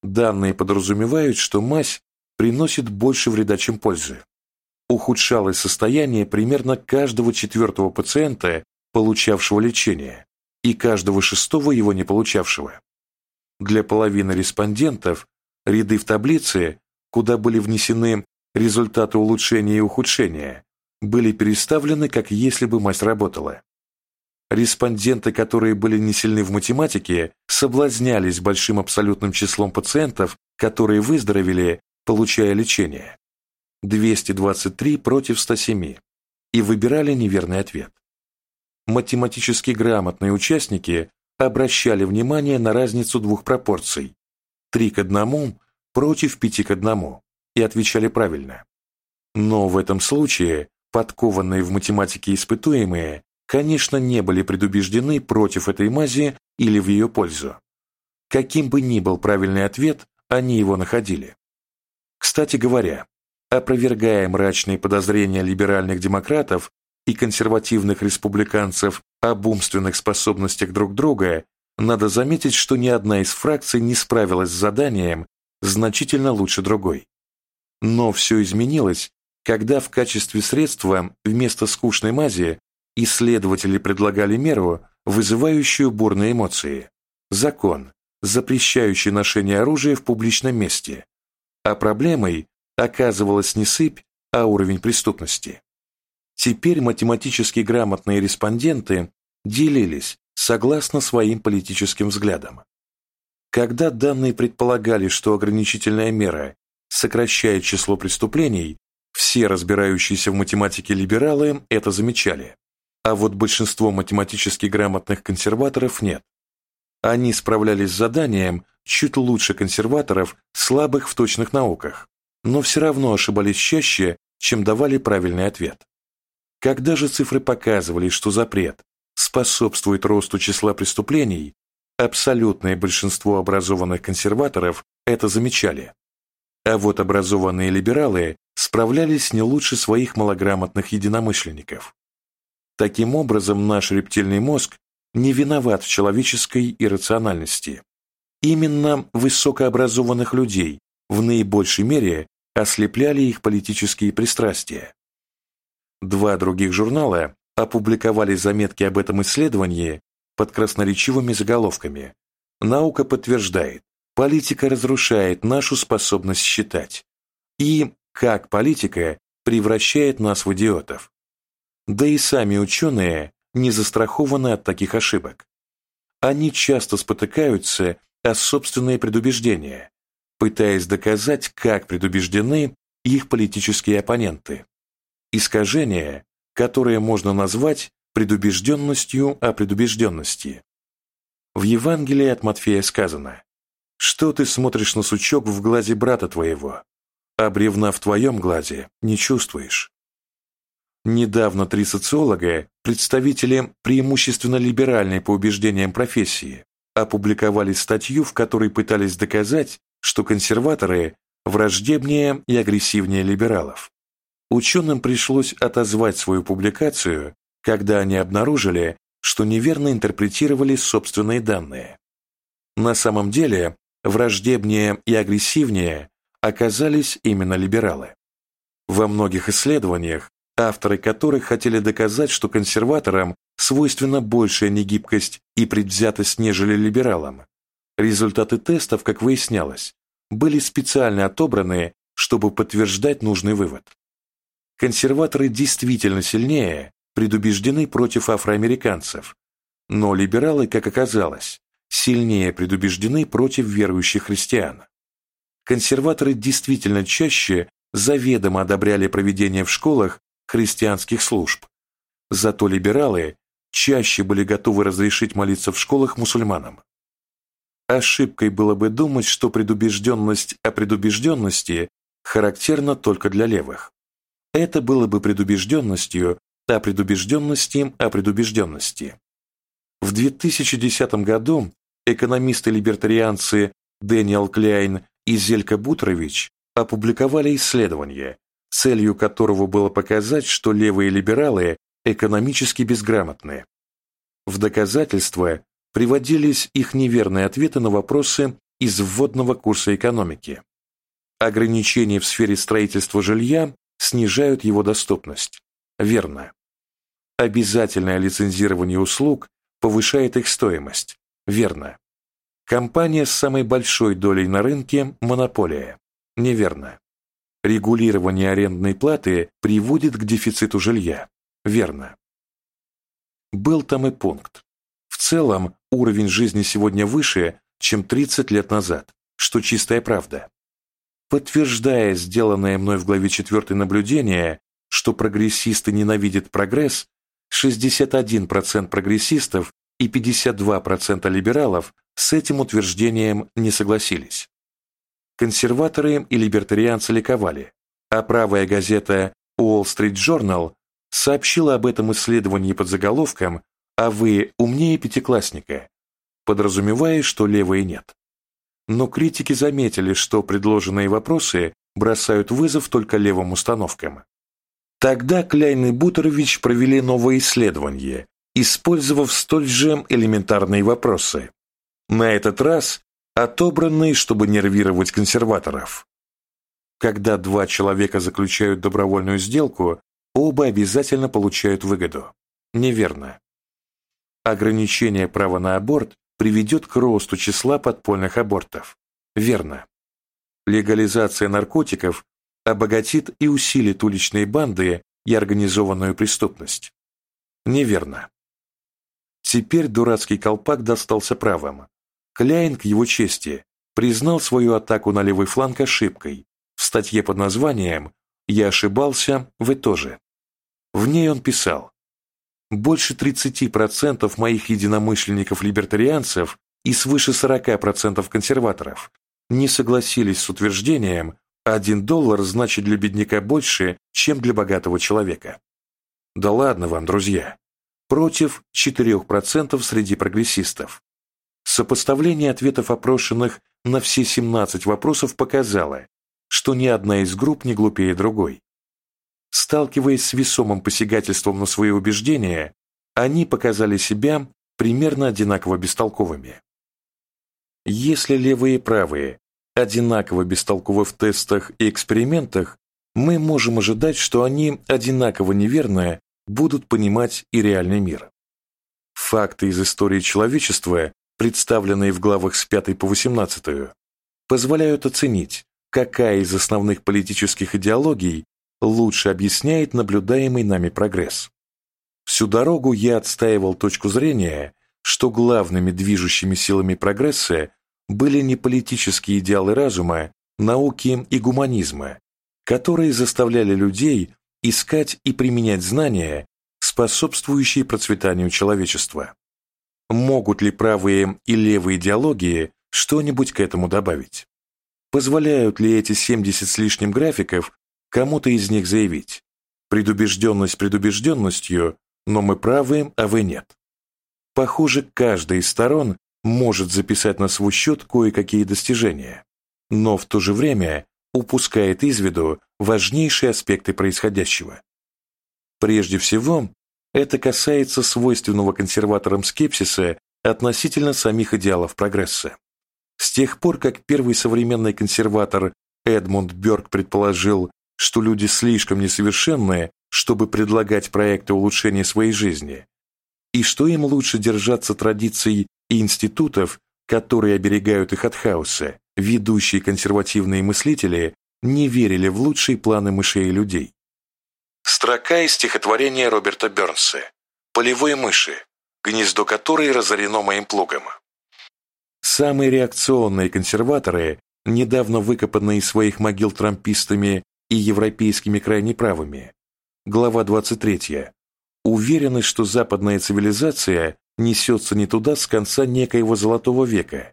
Данные подразумевают, что мазь приносит больше вреда, чем пользы ухудшалось состояние примерно каждого четвертого пациента, получавшего лечение, и каждого шестого его не получавшего. Для половины респондентов ряды в таблице, куда были внесены результаты улучшения и ухудшения, были переставлены, как если бы мазь работала. Респонденты, которые были не сильны в математике, соблазнялись большим абсолютным числом пациентов, которые выздоровели, получая лечение. 223 против 107 и выбирали неверный ответ. Математически грамотные участники обращали внимание на разницу двух пропорций 3 к 1 против 5 к 1 и отвечали правильно. Но в этом случае подкованные в математике испытуемые, конечно, не были предубеждены против этой мази или в ее пользу. Каким бы ни был правильный ответ, они его находили. Кстати говоря, опровергая мрачные подозрения либеральных демократов и консервативных республиканцев об умственных способностях друг друга, надо заметить, что ни одна из фракций не справилась с заданием значительно лучше другой. Но все изменилось, когда в качестве средства вместо скучной мази исследователи предлагали меру, вызывающую бурные эмоции. Закон, запрещающий ношение оружия в публичном месте. А проблемой оказывалась не сыпь, а уровень преступности. Теперь математически грамотные респонденты делились согласно своим политическим взглядам. Когда данные предполагали, что ограничительная мера сокращает число преступлений, все разбирающиеся в математике либералы это замечали. А вот большинство математически грамотных консерваторов нет. Они справлялись с заданием чуть лучше консерваторов, слабых в точных науках, но все равно ошибались чаще, чем давали правильный ответ. Когда же цифры показывали, что запрет способствует росту числа преступлений, абсолютное большинство образованных консерваторов это замечали. А вот образованные либералы справлялись не лучше своих малограмотных единомышленников. Таким образом, наш рептильный мозг не виноват в человеческой иррациональности. Именно высокообразованных людей в наибольшей мере ослепляли их политические пристрастия. Два других журнала опубликовали заметки об этом исследовании под красноречивыми заголовками. Наука подтверждает, политика разрушает нашу способность считать. И как политика превращает нас в идиотов. Да и сами ученые не застрахованы от таких ошибок. Они часто спотыкаются о собственные предубеждения, пытаясь доказать, как предубеждены их политические оппоненты. Искажение, которое можно назвать предубежденностью о предубежденности. В Евангелии от Матфея сказано «Что ты смотришь на сучок в глазе брата твоего, а бревна в твоем глазе не чувствуешь?» Недавно три социолога, представители преимущественно либеральной по убеждениям профессии, опубликовали статью, в которой пытались доказать, что консерваторы враждебнее и агрессивнее либералов. Ученым пришлось отозвать свою публикацию, когда они обнаружили, что неверно интерпретировали собственные данные. На самом деле, враждебнее и агрессивнее оказались именно либералы. Во многих исследованиях, авторы которых хотели доказать, что консерваторам свойственна большая негибкость и предвзятость, нежели либералам, результаты тестов, как выяснялось, были специально отобраны, чтобы подтверждать нужный вывод. Консерваторы действительно сильнее предубеждены против афроамериканцев, но либералы, как оказалось, сильнее предубеждены против верующих христиан. Консерваторы действительно чаще заведомо одобряли проведение в школах христианских служб, зато либералы чаще были готовы разрешить молиться в школах мусульманам. Ошибкой было бы думать, что предубежденность о предубежденности характерна только для левых. Это было бы предубежденностью о предубежденности о предубежденности. В 2010 году экономисты-либертарианцы Дэниел Кляйн и Зелька Бутрович опубликовали исследование, целью которого было показать, что левые либералы экономически безграмотны. В доказательство приводились их неверные ответы на вопросы из вводного курса экономики. Ограничения в сфере строительства жилья снижают его доступность. Верно. Обязательное лицензирование услуг повышает их стоимость. Верно. Компания с самой большой долей на рынке – монополия. Неверно. Регулирование арендной платы приводит к дефициту жилья. Верно. Был там и пункт. В целом, уровень жизни сегодня выше, чем 30 лет назад, что чистая правда. Подтверждая сделанное мной в главе 4 наблюдение, что прогрессисты ненавидят прогресс, 61% прогрессистов и 52% либералов с этим утверждением не согласились. Консерваторы и либертарианцы ликовали, а правая газета Wall Street Journal сообщила об этом исследовании под заголовком «А вы умнее пятиклассника», подразумевая, что левые нет. Но критики заметили, что предложенные вопросы бросают вызов только левым установкам. Тогда Кляйн и Бутерович провели новое исследование, использовав столь же элементарные вопросы. На этот раз отобранные, чтобы нервировать консерваторов. Когда два человека заключают добровольную сделку, оба обязательно получают выгоду. Неверно. Ограничение права на аборт приведет к росту числа подпольных абортов. Верно. Легализация наркотиков обогатит и усилит уличные банды и организованную преступность. Неверно. Теперь дурацкий колпак достался правым. Кляйн, к его чести, признал свою атаку на левый фланг ошибкой в статье под названием «Я ошибался, вы тоже». В ней он писал «Больше 30% моих единомышленников-либертарианцев и свыше 40% консерваторов не согласились с утверждением, один доллар значит для бедняка больше, чем для богатого человека. Да ладно вам, друзья. Против 4% среди прогрессистов. Сопоставление ответов опрошенных на все 17 вопросов показало, что ни одна из групп не глупее другой. Сталкиваясь с весомым посягательством на свои убеждения, они показали себя примерно одинаково бестолковыми. Если левые и правые одинаково бестолковы в тестах и экспериментах, мы можем ожидать, что они одинаково неверно будут понимать и реальный мир. Факты из истории человечества, представленные в главах с 5 по 18, позволяют оценить, какая из основных политических идеологий лучше объясняет наблюдаемый нами прогресс. Всю дорогу я отстаивал точку зрения, что главными движущими силами прогресса были не политические идеалы разума, науки и гуманизма, которые заставляли людей искать и применять знания, способствующие процветанию человечества. Могут ли правые и левые идеологии что-нибудь к этому добавить? Позволяют ли эти 70 с лишним графиков кому-то из них заявить «предубежденность предубежденностью, но мы правы, а вы нет»? Похоже, каждая из сторон может записать на свой счет кое-какие достижения, но в то же время упускает из виду важнейшие аспекты происходящего. Прежде всего, это касается свойственного консерваторам скепсиса относительно самих идеалов прогресса. С тех пор, как первый современный консерватор Эдмунд Бёрк предположил, что люди слишком несовершенные, чтобы предлагать проекты улучшения своей жизни, и что им лучше держаться традиций и институтов, которые оберегают их от хаоса, ведущие консервативные мыслители не верили в лучшие планы мышей и людей. Строка из стихотворения Роберта Бернса «Полевые мыши», гнездо которой разорено моим плугом. Самые реакционные консерваторы, недавно выкопанные из своих могил трампистами и европейскими крайне правыми, глава 23, уверены, что западная цивилизация несется не туда с конца некоего золотого века,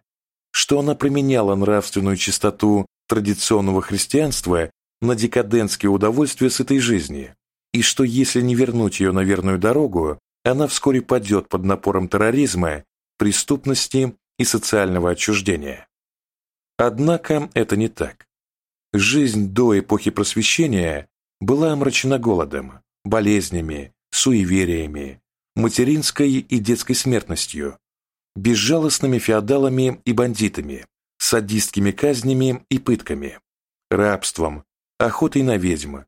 что она променяла нравственную чистоту традиционного христианства на декадентские удовольствия с этой жизни, и что если не вернуть ее на верную дорогу, она вскоре падет под напором терроризма, преступности и социального отчуждения. Однако это не так. Жизнь до эпохи просвещения была омрачена голодом, болезнями, суевериями, материнской и детской смертностью, безжалостными феодалами и бандитами, садистскими казнями и пытками, рабством, охотой на ведьм,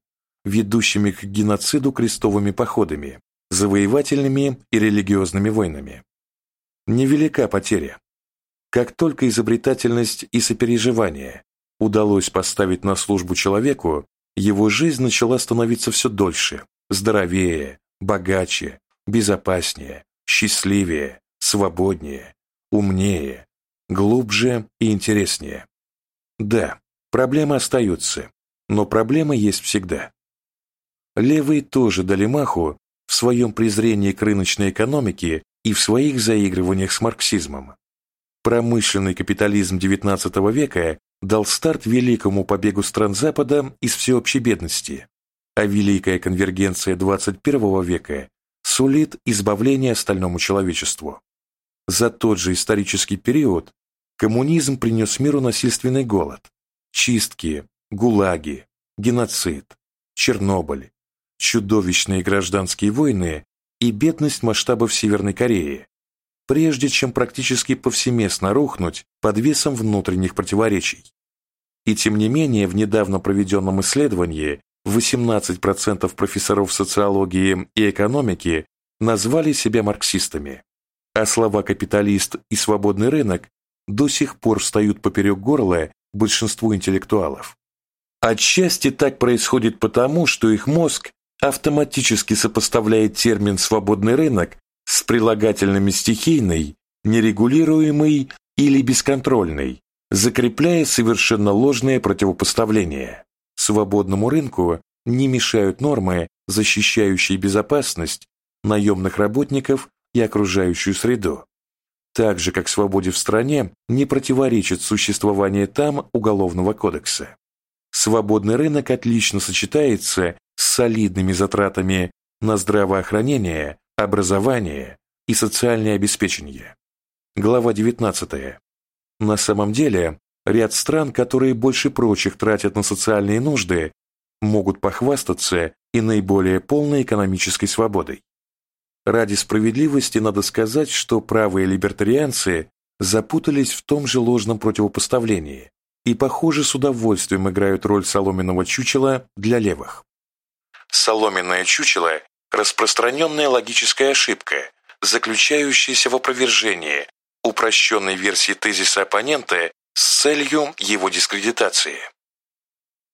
ведущими к геноциду крестовыми походами, завоевательными и религиозными войнами. Невелика потеря. Как только изобретательность и сопереживание удалось поставить на службу человеку, его жизнь начала становиться все дольше, здоровее, богаче, безопаснее, счастливее, свободнее, умнее, глубже и интереснее. Да, проблемы остаются, но проблемы есть всегда. Левые тоже дали маху в своем презрении к рыночной экономике и в своих заигрываниях с марксизмом. Промышленный капитализм XIX века дал старт великому побегу стран Запада из всеобщей бедности, а великая конвергенция XXI века сулит избавление остальному человечеству. За тот же исторический период коммунизм принес миру насильственный голод, чистки, гулаги, геноцид, Чернобыль, чудовищные гражданские войны и бедность масштабов Северной Кореи, прежде чем практически повсеместно рухнуть под весом внутренних противоречий. И тем не менее, в недавно проведенном исследовании 18% профессоров социологии и экономики назвали себя марксистами, а слова «капиталист» и «свободный рынок» до сих пор встают поперек горла большинству интеллектуалов. Отчасти так происходит потому, что их мозг автоматически сопоставляет термин «свободный рынок» с прилагательными стихийный, нерегулируемый или бесконтрольный, закрепляя совершенно ложное противопоставление. Свободному рынку не мешают нормы, защищающие безопасность наемных работников и окружающую среду. Так же, как свободе в стране не противоречит существование там Уголовного кодекса. Свободный рынок отлично сочетается с солидными затратами на здравоохранение, образование и социальное обеспечение. Глава 19. На самом деле, ряд стран, которые больше прочих тратят на социальные нужды, могут похвастаться и наиболее полной экономической свободой. Ради справедливости надо сказать, что правые либертарианцы запутались в том же ложном противопоставлении и, похоже, с удовольствием играют роль соломенного чучела для левых. Соломенное чучело – распространенная логическая ошибка, заключающаяся в опровержении упрощенной версии тезиса оппонента с целью его дискредитации.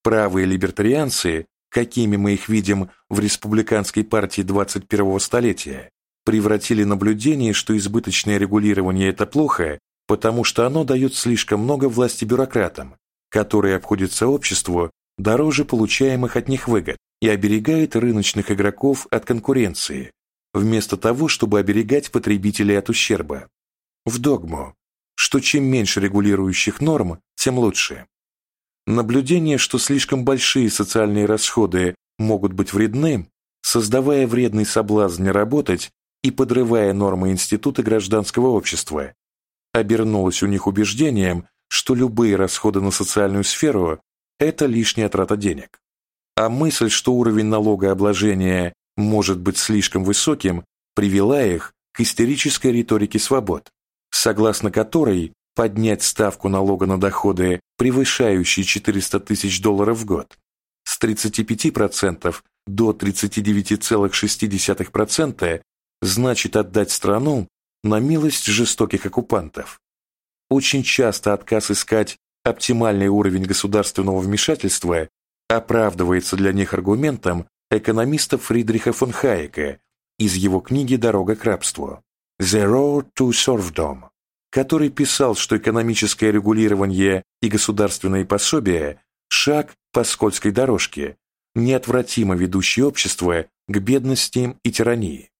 Правые либертарианцы, какими мы их видим в республиканской партии 21-го столетия, превратили наблюдение, что избыточное регулирование – это плохо, потому что оно дает слишком много власти бюрократам, которые обходятся обществу дороже получаемых от них выгод и оберегает рыночных игроков от конкуренции, вместо того, чтобы оберегать потребителей от ущерба. В догму, что чем меньше регулирующих норм, тем лучше. Наблюдение, что слишком большие социальные расходы могут быть вредны, создавая вредный соблазн не работать и подрывая нормы института гражданского общества, обернулось у них убеждением, что любые расходы на социальную сферу – это лишняя трата денег. А мысль, что уровень налогообложения может быть слишком высоким, привела их к истерической риторике свобод, согласно которой поднять ставку налога на доходы, превышающие 400 тысяч долларов в год, с с 35% до 39,6% значит отдать страну на милость жестоких оккупантов. Очень часто отказ искать оптимальный уровень государственного вмешательства оправдывается для них аргументом экономиста Фридриха фон Хайека из его книги «Дорога к рабству» «The Road to Serfdom», который писал, что экономическое регулирование и государственные пособия – шаг по скользкой дорожке, неотвратимо ведущий общество к бедности и тирании.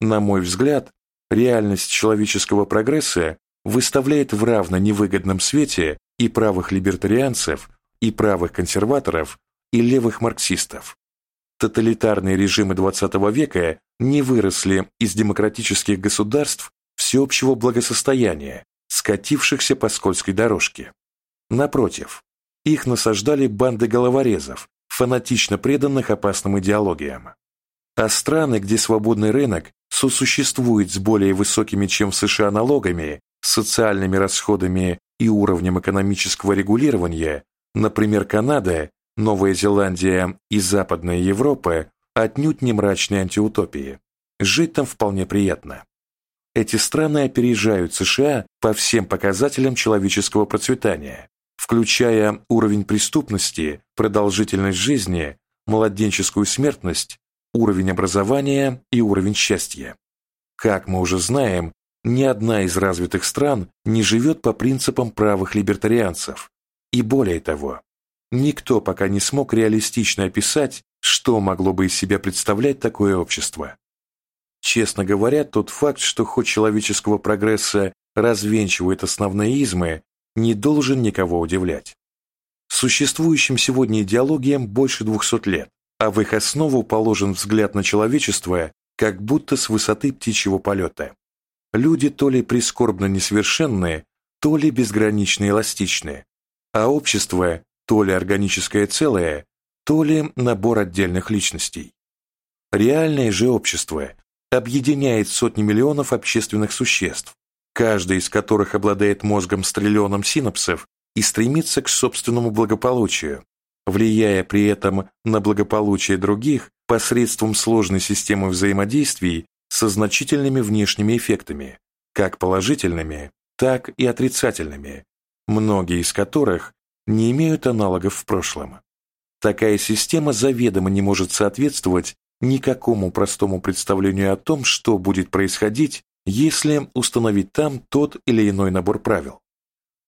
На мой взгляд, реальность человеческого прогресса выставляет в равно невыгодном свете и правых либертарианцев, и правых консерваторов, и левых марксистов. Тоталитарные режимы XX века не выросли из демократических государств всеобщего благосостояния, скатившихся по скользкой дорожке. Напротив, их насаждали банды головорезов, фанатично преданных опасным идеологиям. А страны, где свободный рынок сосуществует с более высокими, чем в США, налогами, социальными расходами и уровнем экономического регулирования, например, Канада, Новая Зеландия и Западная Европа, отнюдь не мрачные антиутопии. Жить там вполне приятно. Эти страны опережают США по всем показателям человеческого процветания, включая уровень преступности, продолжительность жизни, младенческую смертность, уровень образования и уровень счастья. Как мы уже знаем, ни одна из развитых стран не живет по принципам правых либертарианцев. И более того, никто пока не смог реалистично описать, что могло бы из себя представлять такое общество. Честно говоря, тот факт, что ход человеческого прогресса развенчивает основные измы, не должен никого удивлять. Существующим сегодня идеологиям больше 200 лет, а в их основу положен взгляд на человечество как будто с высоты птичьего полета. Люди то ли прискорбно несовершенные, то ли безгранично эластичные, а общество то ли органическое целое, то ли набор отдельных личностей. Реальное же общество объединяет сотни миллионов общественных существ, каждый из которых обладает мозгом с триллионом синапсов и стремится к собственному благополучию, влияя при этом на благополучие других посредством сложной системы взаимодействий со значительными внешними эффектами, как положительными, так и отрицательными, многие из которых не имеют аналогов в прошлом. Такая система заведомо не может соответствовать никакому простому представлению о том, что будет происходить, если установить там тот или иной набор правил.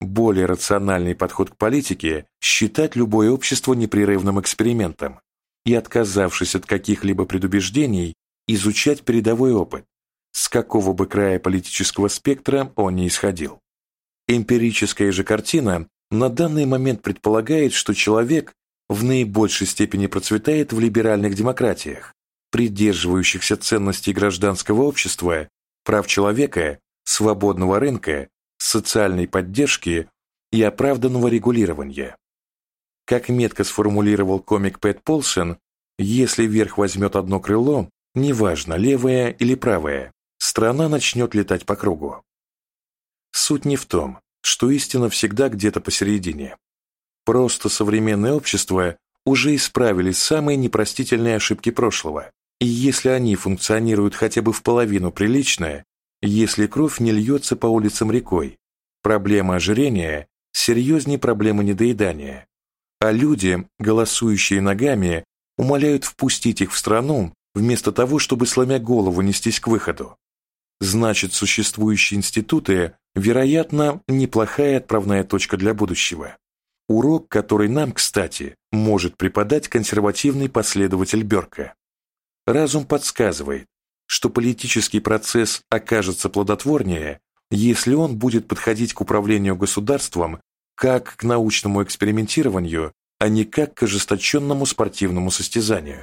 Более рациональный подход к политике – считать любое общество непрерывным экспериментом и, отказавшись от каких-либо предубеждений, изучать передовой опыт, с какого бы края политического спектра он не исходил. Эмпирическая же картина на данный момент предполагает, что человек в наибольшей степени процветает в либеральных демократиях, придерживающихся ценностей гражданского общества, прав человека, свободного рынка социальной поддержки и оправданного регулирования. Как метко сформулировал комик Пэт Полсон, если верх возьмет одно крыло, неважно, левое или правое, страна начнет летать по кругу. Суть не в том, что истина всегда где-то посередине. Просто современное общество уже исправили самые непростительные ошибки прошлого, и если они функционируют хотя бы в половину прилично, если кровь не льется по улицам рекой, проблема ожирения серьезнее проблемы недоедания, а люди, голосующие ногами, умоляют впустить их в страну, вместо того, чтобы, сломя голову, нестись к выходу. Значит, существующие институты, вероятно, неплохая отправная точка для будущего. Урок, который нам, кстати, может преподать консервативный последователь Берка. Разум подсказывает, что политический процесс окажется плодотворнее, если он будет подходить к управлению государством как к научному экспериментированию, а не как к ожесточенному спортивному состязанию.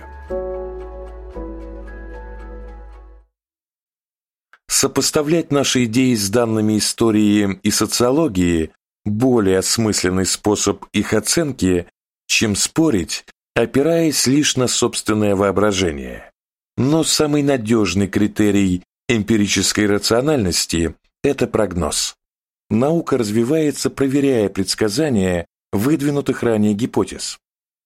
Сопоставлять наши идеи с данными истории и социологии – более осмысленный способ их оценки, чем спорить, опираясь лишь на собственное воображение. Но самый надежный критерий эмпирической рациональности – это прогноз. Наука развивается, проверяя предсказания выдвинутых ранее гипотез.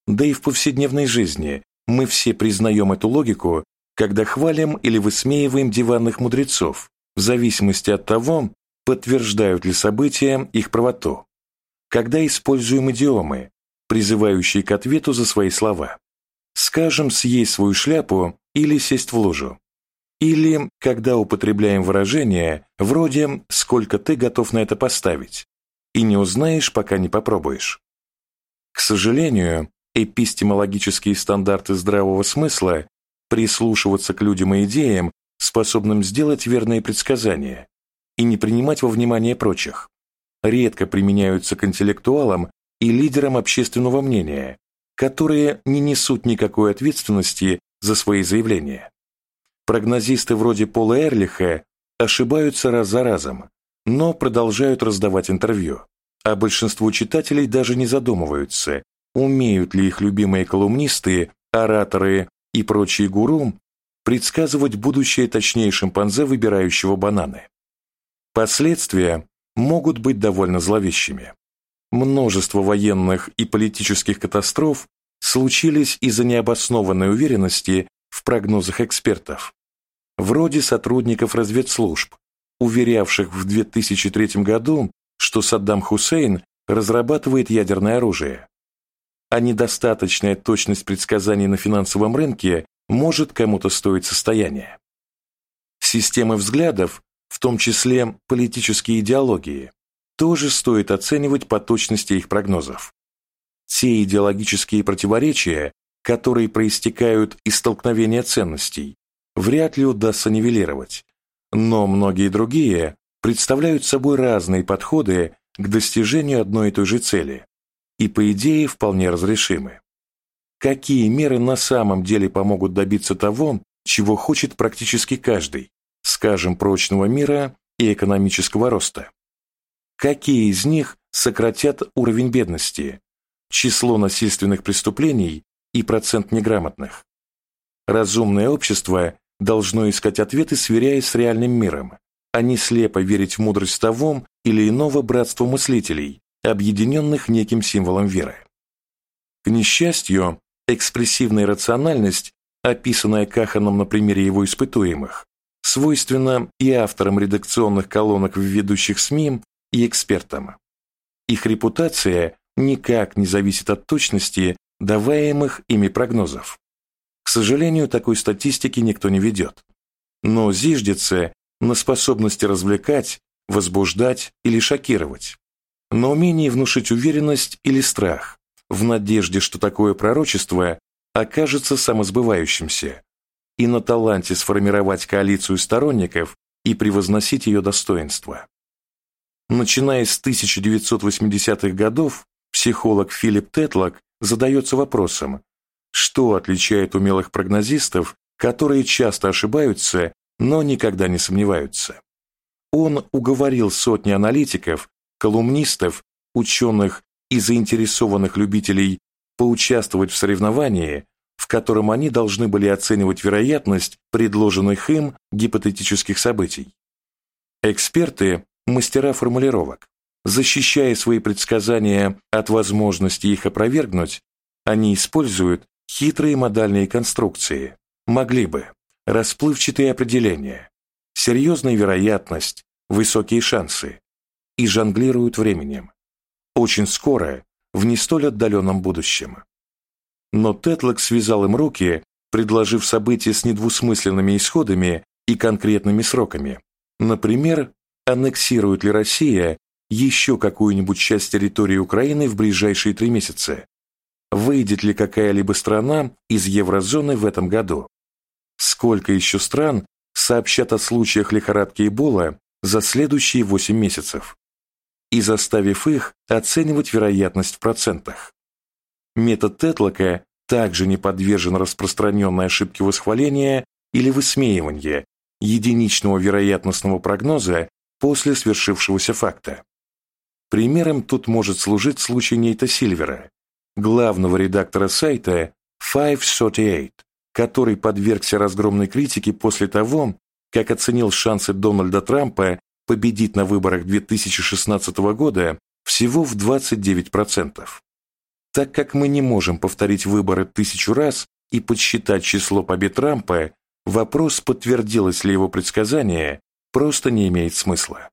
Да и в повседневной жизни мы все признаем эту логику, когда хвалим или высмеиваем диванных мудрецов, в зависимости от того, подтверждают ли события их правоту. Когда используем идиомы, призывающие к ответу за свои слова. Скажем, съесть свою шляпу или сесть в лужу. Или когда употребляем выражения вроде «сколько ты готов на это поставить» и не узнаешь, пока не попробуешь. К сожалению, эпистемологические стандарты здравого смысла прислушиваться к людям и идеям, способным сделать верные предсказания, и не принимать во внимание прочих, редко применяются к интеллектуалам и лидерам общественного мнения, которые не несут никакой ответственности за свои заявления. Прогнозисты вроде Пола Эрлиха ошибаются раз за разом, но продолжают раздавать интервью, а большинство читателей даже не задумываются, умеют ли их любимые колумнисты, ораторы и прочие гуру предсказывать будущее точнее шимпанзе, выбирающего бананы. Последствия могут быть довольно зловещими. Множество военных и политических катастроф случились из-за необоснованной уверенности в прогнозах экспертов, вроде сотрудников разведслужб, уверявших в 2003 году, что Саддам Хусейн разрабатывает ядерное оружие. А недостаточная точность предсказаний на финансовом рынке может кому-то стоить состояние. Системы взглядов, в том числе политические идеологии, тоже стоит оценивать по точности их прогнозов. Те идеологические противоречия, которые проистекают из столкновения ценностей, вряд ли удастся нивелировать, но многие другие представляют собой разные подходы к достижению одной и той же цели и, по идее, вполне разрешимы. Какие меры на самом деле помогут добиться того, чего хочет практически каждый, скажем, прочного мира и экономического роста? Какие из них сократят уровень бедности, число насильственных преступлений и процент неграмотных? Разумное общество должно искать ответы, сверяясь с реальным миром, а не слепо верить в мудрость того или иного братства мыслителей, объединенных неким символом веры. К несчастью, экспрессивная рациональность, описанная Каханом на примере его испытуемых, свойственна и авторам редакционных колонок в ведущих СМИ, и экспертам. Их репутация никак не зависит от точности даваемых ими прогнозов. К сожалению, такой статистики никто не ведет. Но зиждется на способности развлекать, возбуждать или шокировать, на умении внушить уверенность или страх, в надежде, что такое пророчество окажется самосбывающимся, и на таланте сформировать коалицию сторонников и превозносить ее достоинство. Начиная с 1980-х годов, психолог Филипп Тетлок задается вопросом, что отличает умелых прогнозистов, которые часто ошибаются, но никогда не сомневаются. Он уговорил сотни аналитиков, колумнистов, ученых и заинтересованных любителей поучаствовать в соревновании, в котором они должны были оценивать вероятность предложенных им гипотетических событий. Эксперты мастера формулировок. Защищая свои предсказания от возможности их опровергнуть, они используют хитрые модальные конструкции, могли бы, расплывчатые определения, серьезная вероятность, высокие шансы, и жонглируют временем. Очень скоро, в не столь отдаленном будущем. Но Тетлок связал им руки, предложив события с недвусмысленными исходами и конкретными сроками. Например, аннексирует ли Россия еще какую-нибудь часть территории Украины в ближайшие три месяца? Выйдет ли какая-либо страна из еврозоны в этом году? Сколько еще стран сообщат о случаях лихорадки Эбола за следующие 8 месяцев? И заставив их оценивать вероятность в процентах. Метод Тетлока также не подвержен распространенной ошибке восхваления или высмеивания единичного вероятностного прогноза после свершившегося факта. Примером тут может служить случай Нейта Сильвера, главного редактора сайта 538, который подвергся разгромной критике после того, как оценил шансы Дональда Трампа победить на выборах 2016 года всего в 29%. Так как мы не можем повторить выборы тысячу раз и подсчитать число побед Трампа, вопрос, подтвердилось ли его предсказание, просто не имеет смысла.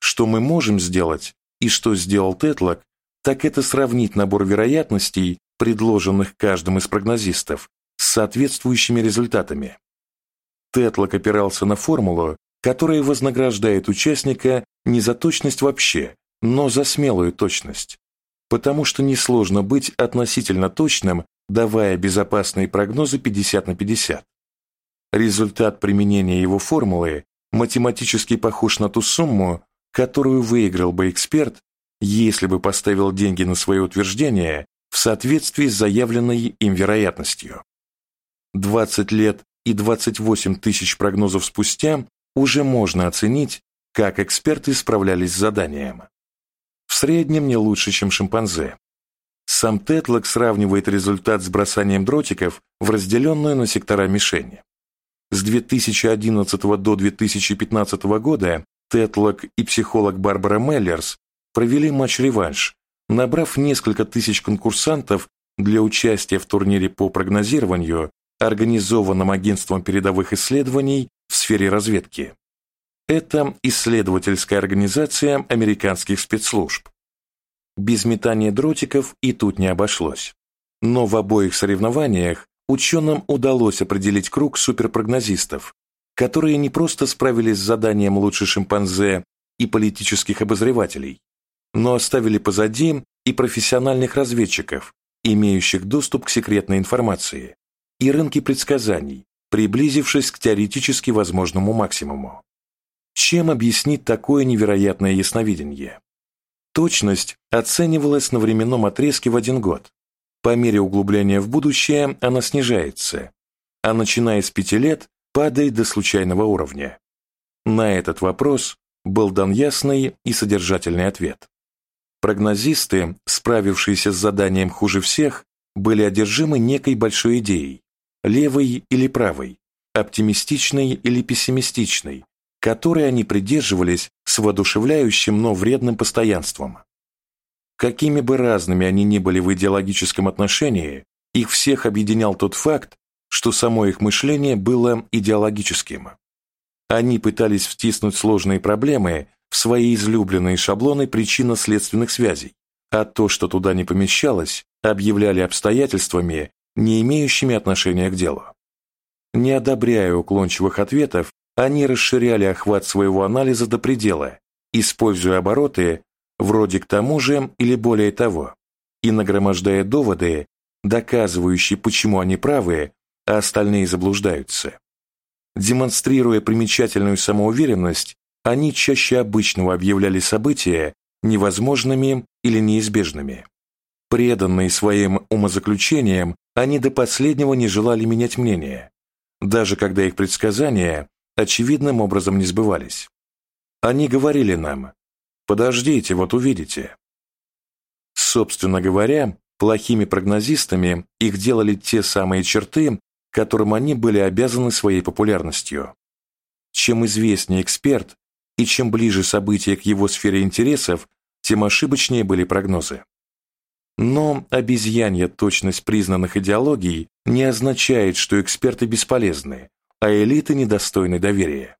Что мы можем сделать и что сделал Тетлок, так это сравнить набор вероятностей, предложенных каждым из прогнозистов, с соответствующими результатами. Тетлок опирался на формулу, которая вознаграждает участника не за точность вообще, но за смелую точность. Потому что несложно быть относительно точным, давая безопасные прогнозы 50 на 50. Результат применения его формулы математически похож на ту сумму, которую выиграл бы эксперт, если бы поставил деньги на свое утверждение в соответствии с заявленной им вероятностью. 20 лет и 28 тысяч прогнозов спустя уже можно оценить, как эксперты справлялись с заданием. В среднем не лучше, чем шимпанзе. Сам Тетлок сравнивает результат с бросанием дротиков в разделенную на сектора мишени. С 2011 до 2015 года Тетлок и психолог Барбара Меллерс провели матч-реванш, набрав несколько тысяч конкурсантов для участия в турнире по прогнозированию, организованном агентством передовых исследований в сфере разведки. Это исследовательская организация американских спецслужб. Без метания дротиков и тут не обошлось. Но в обоих соревнованиях ученым удалось определить круг суперпрогнозистов, которые не просто справились с заданием лучше шимпанзе и политических обозревателей, но оставили позади и профессиональных разведчиков, имеющих доступ к секретной информации, и рынки предсказаний, приблизившись к теоретически возможному максимуму. Чем объяснить такое невероятное ясновидение? Точность оценивалась на временном отрезке в один год. По мере углубления в будущее она снижается, а начиная с пяти лет падает до случайного уровня? На этот вопрос был дан ясный и содержательный ответ. Прогнозисты, справившиеся с заданием хуже всех, были одержимы некой большой идеей, левой или правой, оптимистичной или пессимистичной, которой они придерживались с воодушевляющим, но вредным постоянством. Какими бы разными они ни были в идеологическом отношении, их всех объединял тот факт, что само их мышление было идеологическим. Они пытались втиснуть сложные проблемы в свои излюбленные шаблоны причинно-следственных связей, а то, что туда не помещалось, объявляли обстоятельствами, не имеющими отношения к делу. Не одобряя уклончивых ответов, они расширяли охват своего анализа до предела, используя обороты вроде к тому же или более того, и нагромождая доводы, доказывающие, почему они правы, а остальные заблуждаются. Демонстрируя примечательную самоуверенность, они чаще обычного объявляли события невозможными или неизбежными. Преданные своим умозаключениям, они до последнего не желали менять мнение, даже когда их предсказания очевидным образом не сбывались. Они говорили нам «Подождите, вот увидите». Собственно говоря, плохими прогнозистами их делали те самые черты, которым они были обязаны своей популярностью. Чем известнее эксперт и чем ближе события к его сфере интересов, тем ошибочнее были прогнозы. Но обезьянья точность признанных идеологий не означает, что эксперты бесполезны, а элиты недостойны доверия.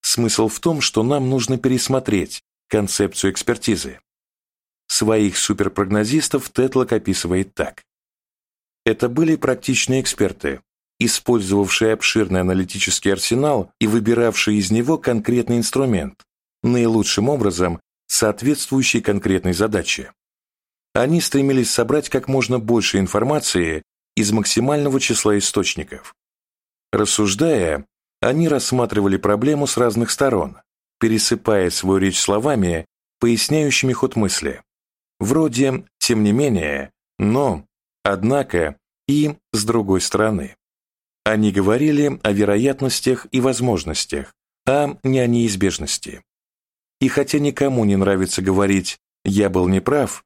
Смысл в том, что нам нужно пересмотреть концепцию экспертизы. Своих суперпрогнозистов Тетлок описывает так. Это были практичные эксперты, использовавшие обширный аналитический арсенал и выбиравшие из него конкретный инструмент, наилучшим образом соответствующий конкретной задаче. Они стремились собрать как можно больше информации из максимального числа источников. Рассуждая, они рассматривали проблему с разных сторон, пересыпая свою речь словами, поясняющими ход мысли. Вроде «тем не менее», «но», Однако и с другой стороны. Они говорили о вероятностях и возможностях, а не о неизбежности. И хотя никому не нравится говорить «я был неправ»,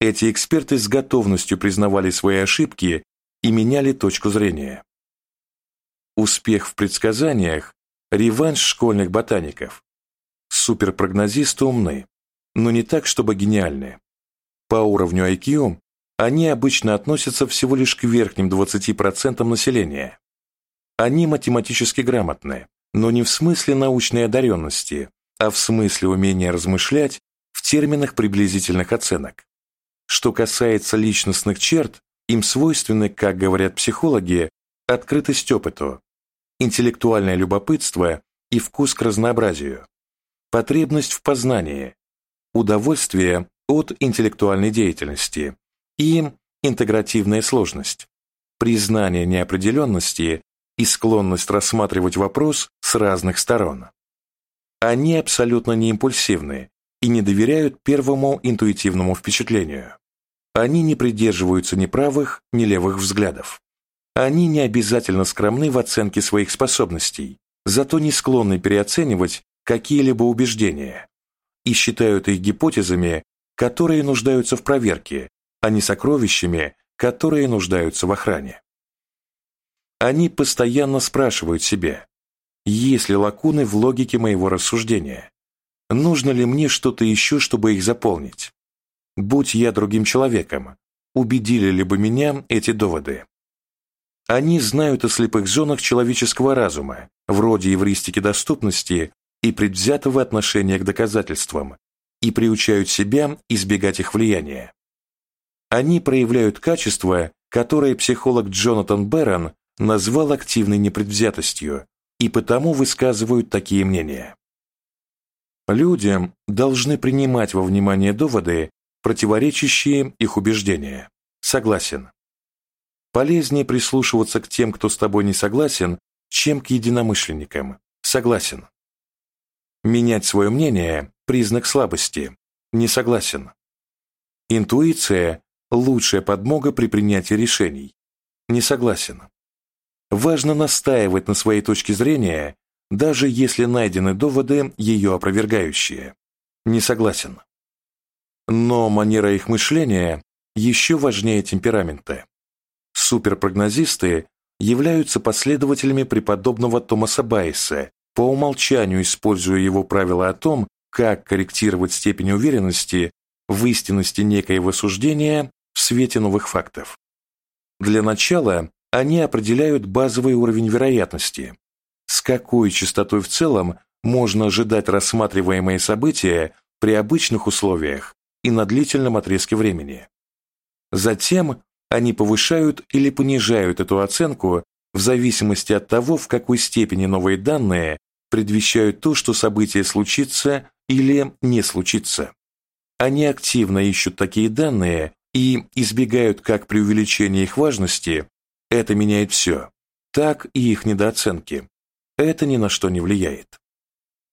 эти эксперты с готовностью признавали свои ошибки и меняли точку зрения. Успех в предсказаниях – реванш школьных ботаников. Суперпрогнозисты умны, но не так, чтобы гениальны. По уровню IQ они обычно относятся всего лишь к верхним 20% населения. Они математически грамотны, но не в смысле научной одаренности, а в смысле умения размышлять в терминах приблизительных оценок. Что касается личностных черт, им свойственны, как говорят психологи, открытость опыту, интеллектуальное любопытство и вкус к разнообразию, потребность в познании, удовольствие от интеллектуальной деятельности и интегративная сложность, признание неопределенности и склонность рассматривать вопрос с разных сторон. Они абсолютно не импульсивны и не доверяют первому интуитивному впечатлению. Они не придерживаются ни правых, ни левых взглядов. Они не обязательно скромны в оценке своих способностей, зато не склонны переоценивать какие-либо убеждения и считают их гипотезами, которые нуждаются в проверке, а не сокровищами, которые нуждаются в охране. Они постоянно спрашивают себя, есть ли лакуны в логике моего рассуждения, нужно ли мне что-то еще, чтобы их заполнить. Будь я другим человеком, убедили ли бы меня эти доводы? Они знают о слепых зонах человеческого разума, вроде эвристики доступности и предвзятого отношения к доказательствам, и приучают себя избегать их влияния. Они проявляют качества, которые психолог Джонатан Беррон назвал активной непредвзятостью, и потому высказывают такие мнения. Люди должны принимать во внимание доводы, противоречащие их убеждения. Согласен. Полезнее прислушиваться к тем, кто с тобой не согласен, чем к единомышленникам. Согласен. Менять свое мнение – признак слабости. Не согласен. Интуиция – лучшая подмога при принятии решений. Не согласен. Важно настаивать на своей точке зрения, даже если найдены доводы, ее опровергающие. Не согласен. Но манера их мышления еще важнее темперамента. Суперпрогнозисты являются последователями преподобного Томаса Байеса, по умолчанию используя его правила о том, как корректировать степень уверенности в истинности некоего суждения в свете новых фактов. Для начала они определяют базовый уровень вероятности, с какой частотой в целом можно ожидать рассматриваемые события при обычных условиях и на длительном отрезке времени. Затем они повышают или понижают эту оценку в зависимости от того, в какой степени новые данные предвещают то, что событие случится или не случится. Они активно ищут такие данные и избегают как преувеличения их важности, это меняет все, так и их недооценки. Это ни на что не влияет.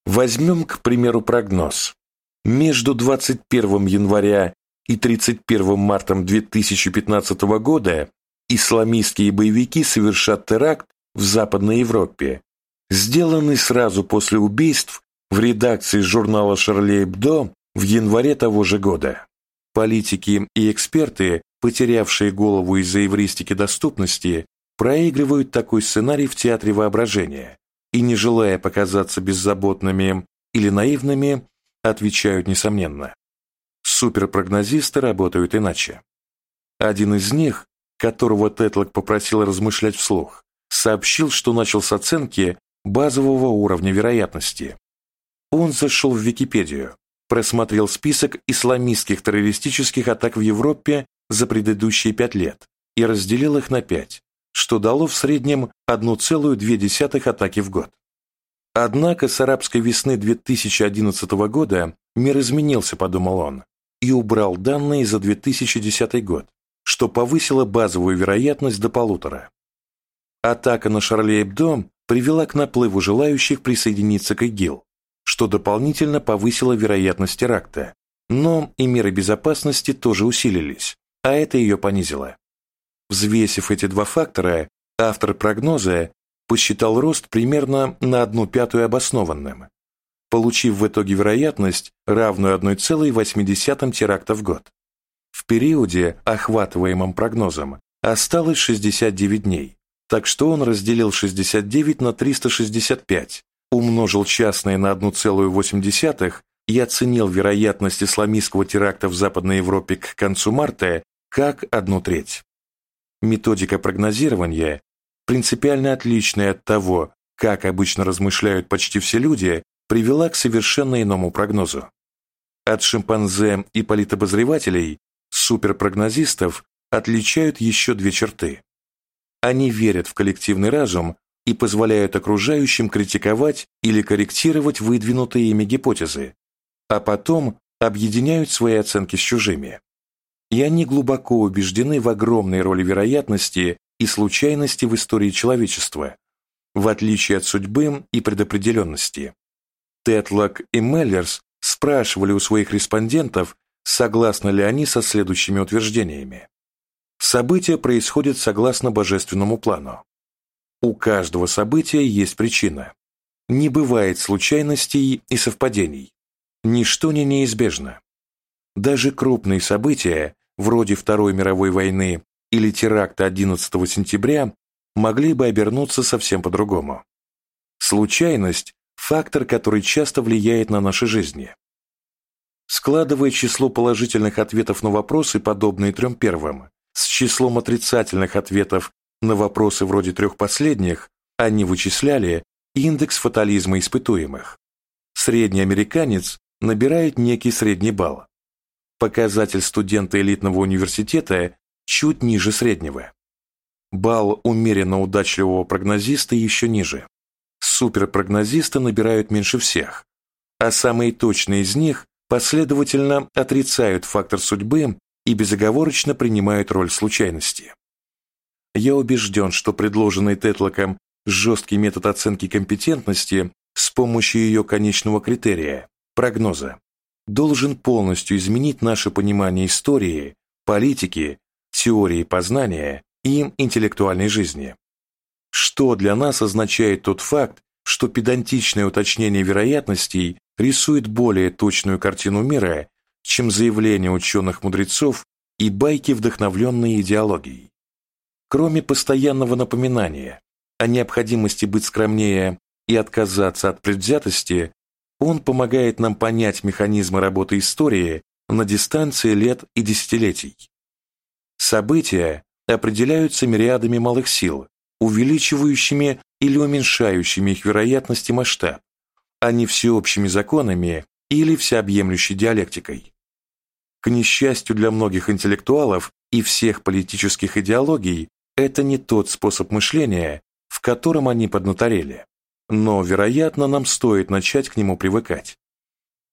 Возьмем, к примеру, прогноз. Между 21 января и 31 марта 2015 года исламистские боевики совершат теракт в Западной Европе, сделанный сразу после убийств в редакции журнала «Шарли Эбдо» в январе того же года. Политики и эксперты, потерявшие голову из-за эвристики доступности, проигрывают такой сценарий в театре воображения и, не желая показаться беззаботными или наивными, отвечают несомненно. Суперпрогнозисты работают иначе. Один из них, которого Тетлок попросил размышлять вслух, сообщил, что начал с оценки базового уровня вероятности. Он зашел в Википедию, просмотрел список исламистских террористических атак в Европе за предыдущие пять лет и разделил их на пять, что дало в среднем 1,2 атаки в год. Однако с арабской весны 2011 года мир изменился, подумал он, и убрал данные за 2010 год, что повысило базовую вероятность до полутора. Атака на Шарли Эбдо привела к наплыву желающих присоединиться к ИГИЛ, что дополнительно повысило вероятность теракта, но и меры безопасности тоже усилились, а это ее понизило. Взвесив эти два фактора, автор прогноза посчитал рост примерно на одну пятую обоснованным, получив в итоге вероятность, равную 1,8 теракта в год. В периоде, охватываемом прогнозом, осталось 69 дней, так что он разделил 69 на 365, умножил частные на 1,8 и оценил вероятность исламистского теракта в Западной Европе к концу марта как одну треть. Методика прогнозирования, принципиально отличная от того, как обычно размышляют почти все люди, привела к совершенно иному прогнозу. От шимпанзе и политобозревателей, суперпрогнозистов, отличают еще две черты. Они верят в коллективный разум и позволяют окружающим критиковать или корректировать выдвинутые ими гипотезы, а потом объединяют свои оценки с чужими. И они глубоко убеждены в огромной роли вероятности и случайности в истории человечества, в отличие от судьбы и предопределенности. Тетлок и Меллерс спрашивали у своих респондентов, согласны ли они со следующими утверждениями. События происходят согласно божественному плану. У каждого события есть причина. Не бывает случайностей и совпадений. Ничто не неизбежно. Даже крупные события, вроде Второй мировой войны или теракта 11 сентября, могли бы обернуться совсем по-другому. Случайность – фактор, который часто влияет на наши жизни. Складывая число положительных ответов на вопросы, подобные трем первым, с числом отрицательных ответов на вопросы вроде трех последних, они вычисляли индекс фатализма испытуемых. Средний американец набирает некий средний балл. Показатель студента элитного университета чуть ниже среднего. Балл умеренно удачливого прогнозиста еще ниже. Суперпрогнозисты набирают меньше всех, а самые точные из них последовательно отрицают фактор судьбы и безоговорочно принимают роль случайности. Я убежден, что предложенный Тетлоком жесткий метод оценки компетентности с помощью ее конечного критерия – прогноза должен полностью изменить наше понимание истории, политики, теории познания и интеллектуальной жизни. Что для нас означает тот факт, что педантичное уточнение вероятностей рисует более точную картину мира, чем заявления ученых-мудрецов и байки, вдохновленные идеологией. Кроме постоянного напоминания о необходимости быть скромнее и отказаться от предвзятости, он помогает нам понять механизмы работы истории на дистанции лет и десятилетий. События определяются мириадами малых сил, увеличивающими или уменьшающими их вероятность и масштаб, а не всеобщими законами или всеобъемлющей диалектикой. К несчастью для многих интеллектуалов и всех политических идеологий, это не тот способ мышления, в котором они поднаторели. Но, вероятно, нам стоит начать к нему привыкать.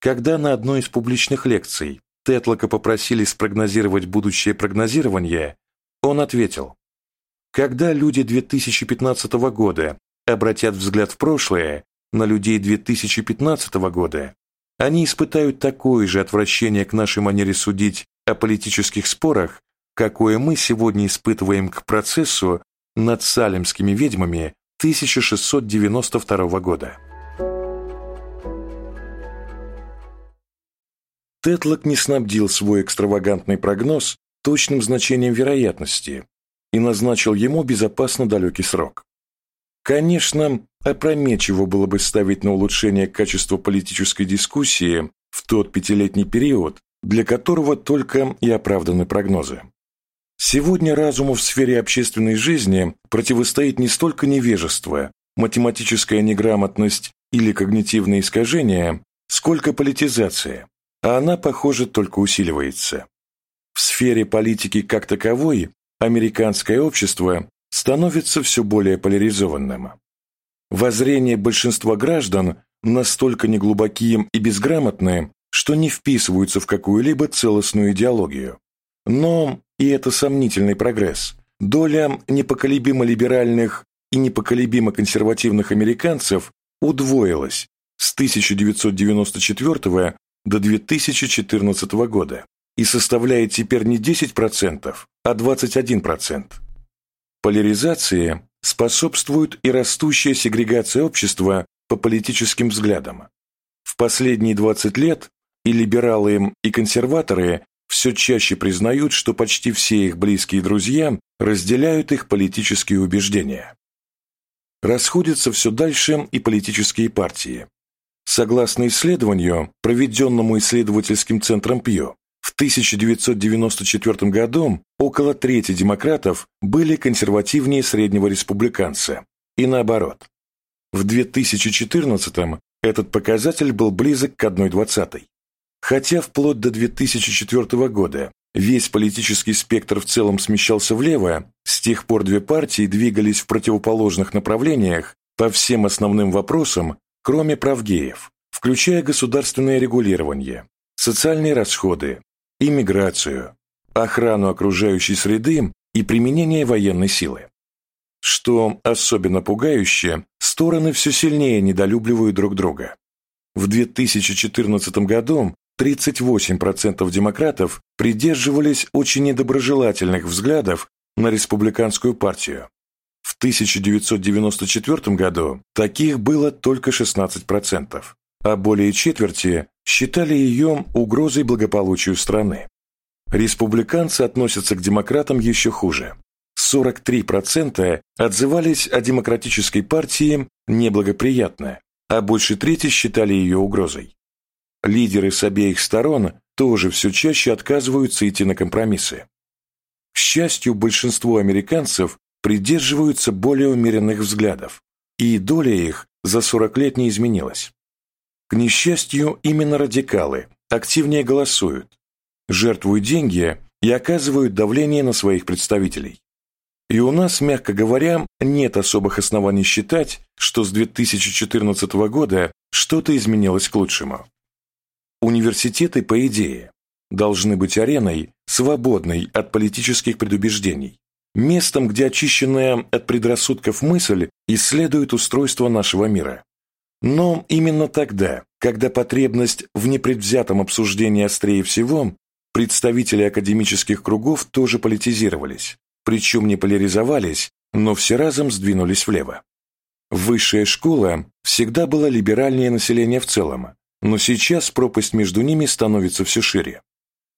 Когда на одной из публичных лекций Тетлока попросили спрогнозировать будущее прогнозирование, он ответил, «Когда люди 2015 года обратят взгляд в прошлое на людей 2015 года, они испытают такое же отвращение к нашей манере судить о политических спорах, какое мы сегодня испытываем к процессу над салемскими ведьмами 1692 года. Тетлок не снабдил свой экстравагантный прогноз точным значением вероятности и назначил ему безопасно далекий срок. Конечно, опрометчиво было бы ставить на улучшение качества политической дискуссии в тот пятилетний период, для которого только и оправданы прогнозы. Сегодня разуму в сфере общественной жизни противостоит не столько невежество, математическая неграмотность или когнитивные искажения, сколько политизация, а она, похоже, только усиливается. В сфере политики как таковой американское общество становится все более поляризованным. Воззрения большинства граждан настолько неглубокие и безграмотные, что не вписываются в какую-либо целостную идеологию. Но и это сомнительный прогресс. Доля непоколебимо либеральных и непоколебимо консервативных американцев удвоилась с 1994 до 2014 года и составляет теперь не 10%, а 21%. Поляризации способствует и растущая сегрегация общества по политическим взглядам. В последние 20 лет и либералы, и консерваторы все чаще признают, что почти все их близкие друзья разделяют их политические убеждения. Расходятся все дальше и политические партии. Согласно исследованию, проведенному исследовательским центром Пью, в 1994 году около трети демократов были консервативнее среднего республиканца, и наоборот. В 2014 этот показатель был близок к 1,20. Хотя вплоть до 2004 года весь политический спектр в целом смещался влево, с тех пор две партии двигались в противоположных направлениях по всем основным вопросам, кроме прав геев, включая государственное регулирование, социальные расходы, иммиграцию, охрану окружающей среды и применение военной силы. Что особенно пугающе, стороны все сильнее недолюбливают друг друга. В 2014 году 38% демократов придерживались очень недоброжелательных взглядов на республиканскую партию. В 1994 году таких было только 16%, а более четверти считали ее угрозой благополучию страны. Республиканцы относятся к демократам еще хуже. 43% отзывались о демократической партии неблагоприятно, а больше трети считали ее угрозой. Лидеры с обеих сторон тоже все чаще отказываются идти на компромиссы. К счастью, большинство американцев придерживаются более умеренных взглядов, и доля их за 40 лет не изменилась. К несчастью, именно радикалы активнее голосуют, жертвуют деньги и оказывают давление на своих представителей. И у нас, мягко говоря, нет особых оснований считать, что с 2014 года что-то изменилось к лучшему. Университеты, по идее, должны быть ареной, свободной от политических предубеждений, местом, где очищенная от предрассудков мысль исследует устройство нашего мира. Но именно тогда, когда потребность в непредвзятом обсуждении острее всего, представители академических кругов тоже политизировались, причем не поляризовались, но все разом сдвинулись влево. Высшая школа всегда была либеральнее населения в целом, но сейчас пропасть между ними становится все шире.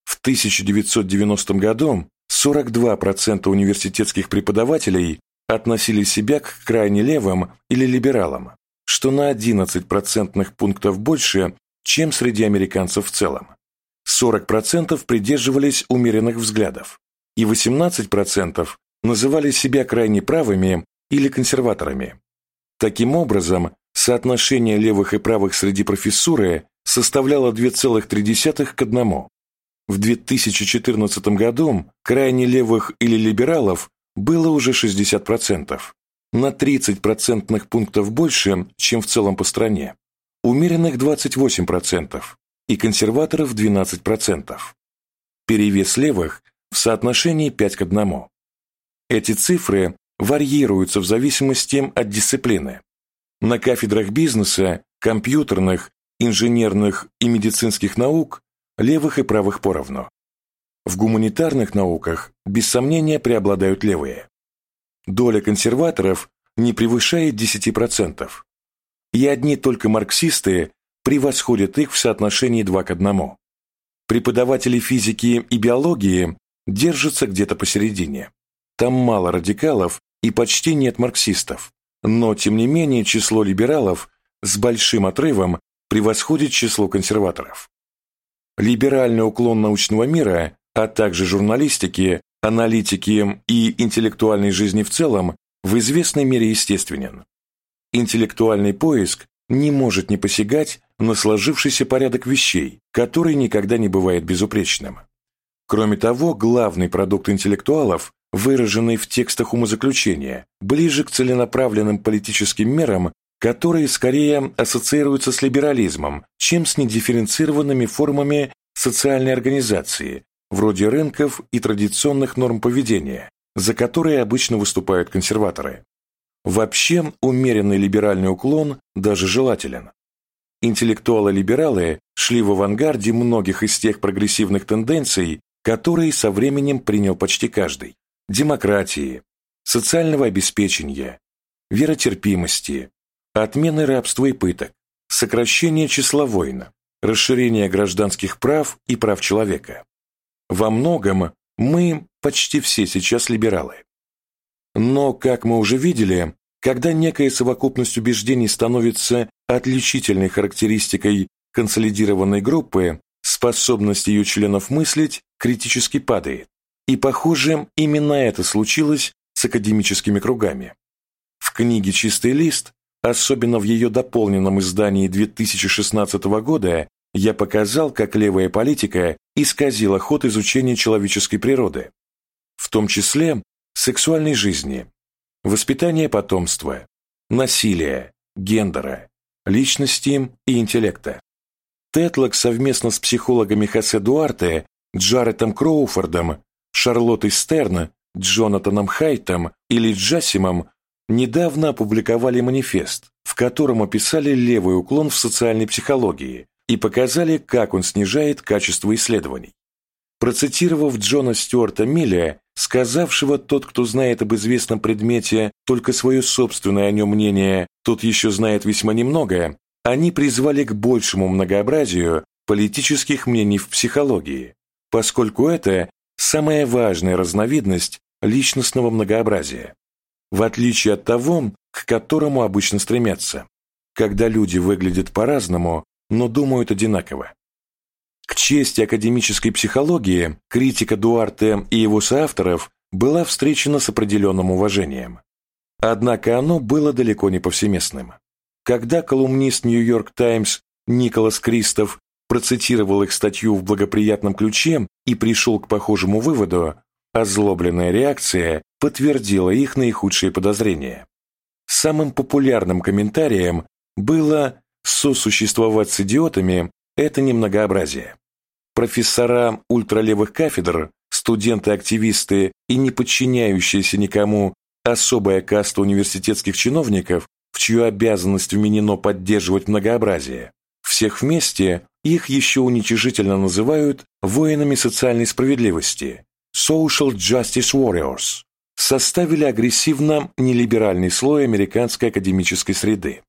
В 1990 году 42% университетских преподавателей относили себя к крайне левым или либералам, что на 11 процентных пунктов больше, чем среди американцев в целом. 40% придерживались умеренных взглядов, и 18% называли себя крайне правыми или консерваторами. Таким образом, соотношение левых и правых среди профессуры составляло 2,3 к 1. В 2014 году крайне левых или либералов было уже 60%, на 30 процентных пунктов больше, чем в целом по стране, умеренных 28% и консерваторов 12%. Перевес левых в соотношении 5 к 1. Эти цифры варьируются в зависимости от дисциплины. На кафедрах бизнеса, компьютерных, инженерных и медицинских наук левых и правых поровну. В гуманитарных науках, без сомнения, преобладают левые доля консерваторов не превышает 10%, и одни только марксисты превосходят их в соотношении 2 к 1. Преподаватели физики и биологии держатся где-то посередине. Там мало радикалов и почти нет марксистов, но, тем не менее, число либералов с большим отрывом превосходит число консерваторов. Либеральный уклон научного мира, а также журналистики аналитики и интеллектуальной жизни в целом в известной мере естественен. Интеллектуальный поиск не может не посягать на сложившийся порядок вещей, который никогда не бывает безупречным. Кроме того, главный продукт интеллектуалов, выраженный в текстах умозаключения, ближе к целенаправленным политическим мерам, которые скорее ассоциируются с либерализмом, чем с недифференцированными формами социальной организации, вроде рынков и традиционных норм поведения, за которые обычно выступают консерваторы. Вообще, умеренный либеральный уклон даже желателен. Интеллектуалы-либералы шли в авангарде многих из тех прогрессивных тенденций, которые со временем принял почти каждый. Демократии, социального обеспечения, веротерпимости, отмены рабства и пыток, сокращение числа войн, расширение гражданских прав и прав человека. Во многом мы почти все сейчас либералы. Но, как мы уже видели, когда некая совокупность убеждений становится отличительной характеристикой консолидированной группы, способность ее членов мыслить критически падает. И, похоже, именно это случилось с академическими кругами. В книге «Чистый лист», особенно в ее дополненном издании 2016 года, я показал, как левая политика исказила ход изучения человеческой природы, в том числе сексуальной жизни, воспитания потомства, насилия, гендера, личности и интеллекта. Тетлок совместно с психологами Хосе Дуарте, Джаретом Кроуфордом, Шарлоттой Стерн, Джонатаном Хайтом или Джасимом недавно опубликовали манифест, в котором описали левый уклон в социальной психологии и показали, как он снижает качество исследований. Процитировав Джона Стюарта Милля, сказавшего «тот, кто знает об известном предмете только свое собственное о нем мнение, тот еще знает весьма немногое», они призвали к большему многообразию политических мнений в психологии, поскольку это самая важная разновидность личностного многообразия, в отличие от того, к которому обычно стремятся, когда люди выглядят по-разному, но думают одинаково. К чести академической психологии, критика Дуарте и его соавторов была встречена с определенным уважением. Однако оно было далеко не повсеместным. Когда колумнист «Нью-Йорк Таймс» Николас Кристоф процитировал их статью в благоприятном ключе и пришел к похожему выводу, озлобленная реакция подтвердила их наихудшие подозрения. Самым популярным комментарием было «сосуществовать с идиотами это не многообразие. Профессора ультралевых кафедр, студенты-активисты и не подчиняющиеся никому особая каста университетских чиновников, в чью обязанность вменено поддерживать многообразие, всех вместе их еще уничижительно называют воинами социальной справедливости, social justice warriors, составили агрессивно нелиберальный слой американской академической среды.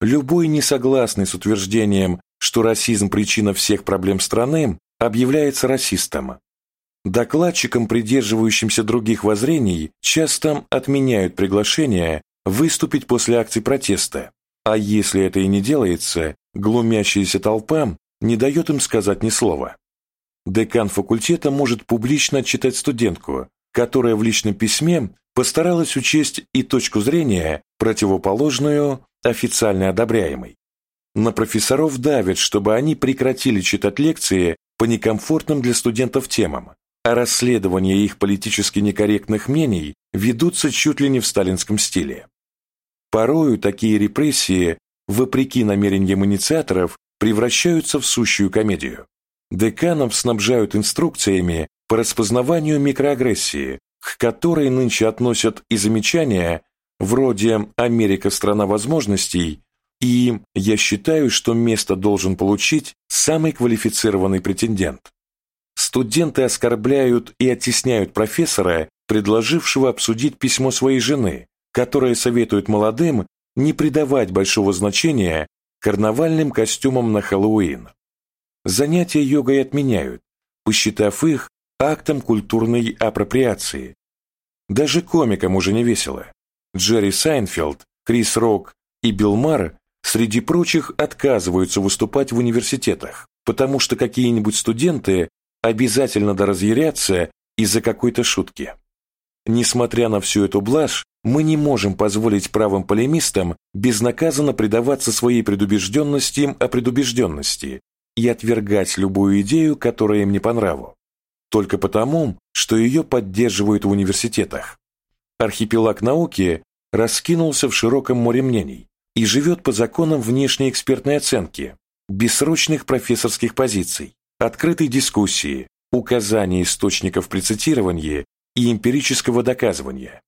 Любой несогласный с утверждением что расизм – причина всех проблем страны, объявляется расистом. Докладчикам, придерживающимся других воззрений, часто отменяют приглашение выступить после акций протеста, а если это и не делается, глумящаяся толпа не дает им сказать ни слова. Декан факультета может публично отчитать студентку, которая в личном письме постаралась учесть и точку зрения, противоположную официально одобряемой. На профессоров давят, чтобы они прекратили читать лекции по некомфортным для студентов темам, а расследования их политически некорректных мнений ведутся чуть ли не в сталинском стиле. Порою такие репрессии, вопреки намерениям инициаторов, превращаются в сущую комедию. Деканов снабжают инструкциями по распознаванию микроагрессии, к которой нынче относят и замечания вроде «Америка – страна возможностей» И я считаю, что место должен получить самый квалифицированный претендент. Студенты оскорбляют и оттесняют профессора, предложившего обсудить письмо своей жены, которая советует молодым не придавать большого значения карнавальным костюмам на Хэллоуин. Занятия йогой отменяют, посчитав их актом культурной апроприации. Даже комикам уже не весело. Джерри Сайнфилд, Крис Рок и Билл Мар среди прочих, отказываются выступать в университетах, потому что какие-нибудь студенты обязательно да разъярятся из-за какой-то шутки. Несмотря на всю эту блажь, мы не можем позволить правым полемистам безнаказанно предаваться своей предубежденности о предубежденности и отвергать любую идею, которая им не по нраву, только потому, что ее поддерживают в университетах. Архипелаг науки раскинулся в широком море мнений, и живет по законам внешней экспертной оценки, бессрочных профессорских позиций, открытой дискуссии, указания источников при цитировании и эмпирического доказывания.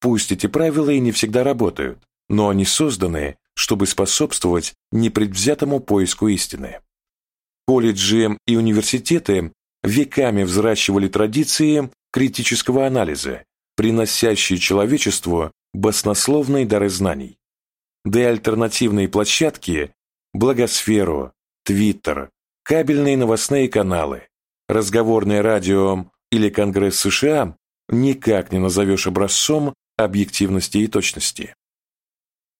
Пусть эти правила и не всегда работают, но они созданы, чтобы способствовать непредвзятому поиску истины. Колледжи и университеты веками взращивали традиции критического анализа, приносящие человечеству баснословные дары знаний да и альтернативные площадки – Благосферу, Твиттер, кабельные новостные каналы, разговорное радио или Конгресс США никак не назовешь образцом объективности и точности.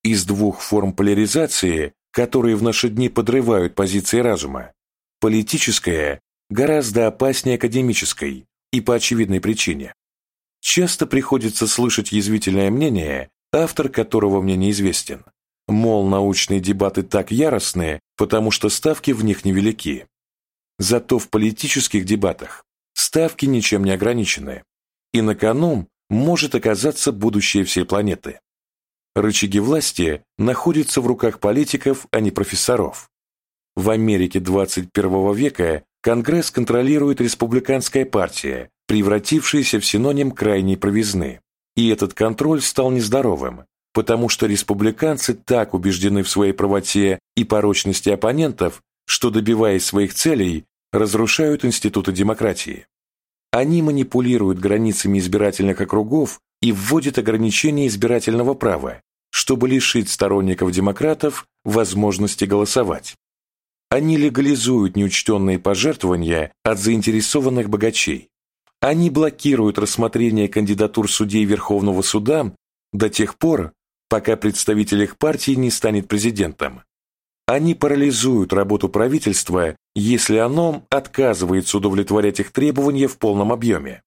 Из двух форм поляризации, которые в наши дни подрывают позиции разума, Политическая гораздо опаснее академической и по очевидной причине. Часто приходится слышать язвительное мнение, автор которого мне неизвестен. Мол, научные дебаты так яростные, потому что ставки в них невелики. Зато в политических дебатах ставки ничем не ограничены, и на кону может оказаться будущее всей планеты. Рычаги власти находятся в руках политиков, а не профессоров. В Америке 21 века Конгресс контролирует республиканская партия, превратившаяся в синоним крайней провизны. И этот контроль стал нездоровым, потому что республиканцы так убеждены в своей правоте и порочности оппонентов, что, добиваясь своих целей, разрушают институты демократии. Они манипулируют границами избирательных округов и вводят ограничения избирательного права, чтобы лишить сторонников демократов возможности голосовать. Они легализуют неучтенные пожертвования от заинтересованных богачей. Они блокируют рассмотрение кандидатур судей Верховного суда до тех пор, пока представитель их партии не станет президентом. Они парализуют работу правительства, если оно отказывается удовлетворять их требования в полном объеме.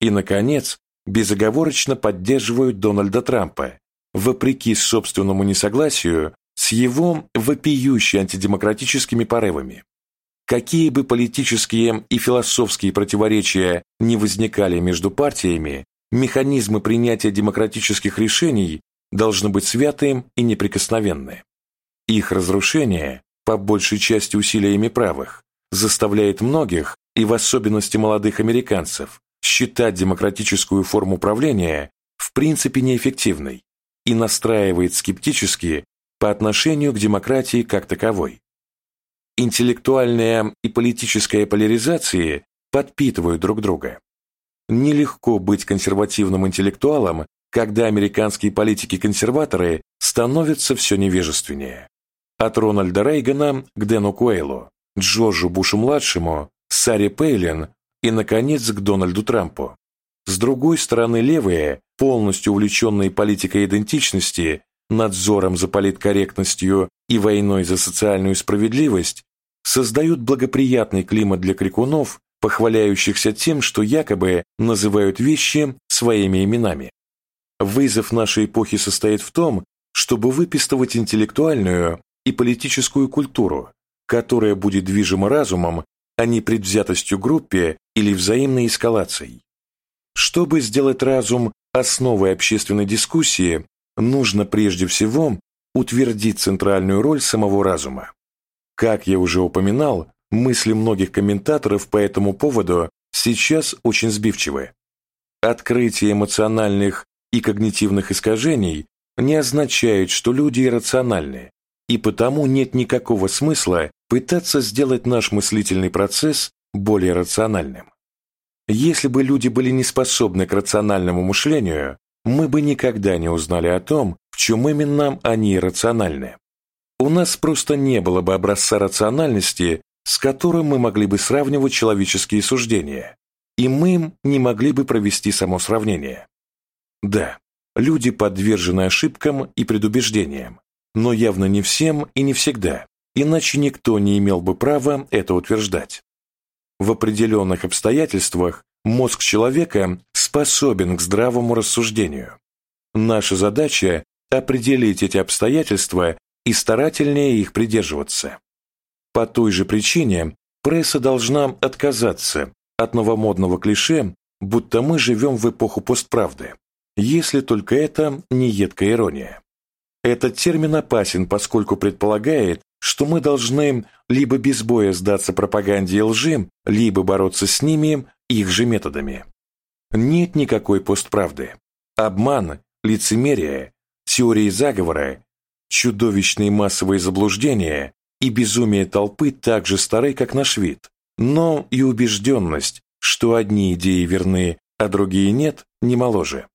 И, наконец, безоговорочно поддерживают Дональда Трампа, вопреки собственному несогласию с его вопиющими антидемократическими порывами. Какие бы политические и философские противоречия не возникали между партиями, механизмы принятия демократических решений должны быть святым и неприкосновенны. Их разрушение, по большей части усилиями правых, заставляет многих, и в особенности молодых американцев, считать демократическую форму правления в принципе неэффективной и настраивает скептически по отношению к демократии как таковой. Интеллектуальная и политическая поляризации подпитывают друг друга. Нелегко быть консервативным интеллектуалом, когда американские политики-консерваторы становятся все невежественнее. От Рональда Рейгана к Дэну Куэйлу, Джорджу Бушу-младшему, Саре Пейлин и, наконец, к Дональду Трампу. С другой стороны, левые, полностью увлеченные политикой идентичности, надзором за политкорректностью и войной за социальную справедливость, создают благоприятный климат для крикунов, похваляющихся тем, что якобы называют вещи своими именами. Вызов нашей эпохи состоит в том, чтобы выпистывать интеллектуальную и политическую культуру, которая будет движима разумом, а не предвзятостью группе или взаимной эскалацией. Чтобы сделать разум основой общественной дискуссии, нужно прежде всего утвердить центральную роль самого разума. Как я уже упоминал, мысли многих комментаторов по этому поводу сейчас очень сбивчивы. Открытие эмоциональных и когнитивных искажений не означает, что люди иррациональны, и потому нет никакого смысла пытаться сделать наш мыслительный процесс более рациональным. Если бы люди были не способны к рациональному мышлению, мы бы никогда не узнали о том, в чем именно они иррациональны. У нас просто не было бы образца рациональности, с которым мы могли бы сравнивать человеческие суждения, и мы не могли бы провести само сравнение. Да, люди подвержены ошибкам и предубеждениям, но явно не всем и не всегда, иначе никто не имел бы права это утверждать. В определенных обстоятельствах мозг человека способен к здравому рассуждению. Наша задача – определить эти обстоятельства и старательнее их придерживаться. По той же причине пресса должна отказаться от новомодного клише, будто мы живем в эпоху постправды, если только это не едкая ирония. Этот термин опасен, поскольку предполагает, что мы должны либо без боя сдаться пропаганде и лжи, либо бороться с ними их же методами. Нет никакой постправды. Обман, лицемерие, теории заговора, чудовищные массовые заблуждения и безумие толпы так же стары, как наш вид, но и убежденность, что одни идеи верны, а другие нет, не моложе.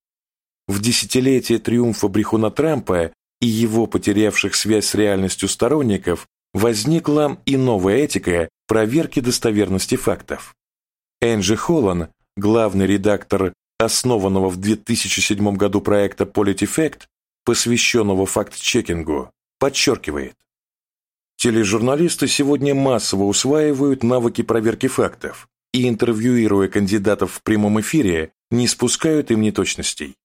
В десятилетие триумфа брехуна Трампа и его потерявших связь с реальностью сторонников возникла и новая этика проверки достоверности фактов. Энджи Холлан, главный редактор основанного в 2007 году проекта PolitiFact, посвященного факт-чекингу, подчеркивает, Тележурналисты сегодня массово усваивают навыки проверки фактов и, интервьюируя кандидатов в прямом эфире, не спускают им неточностей.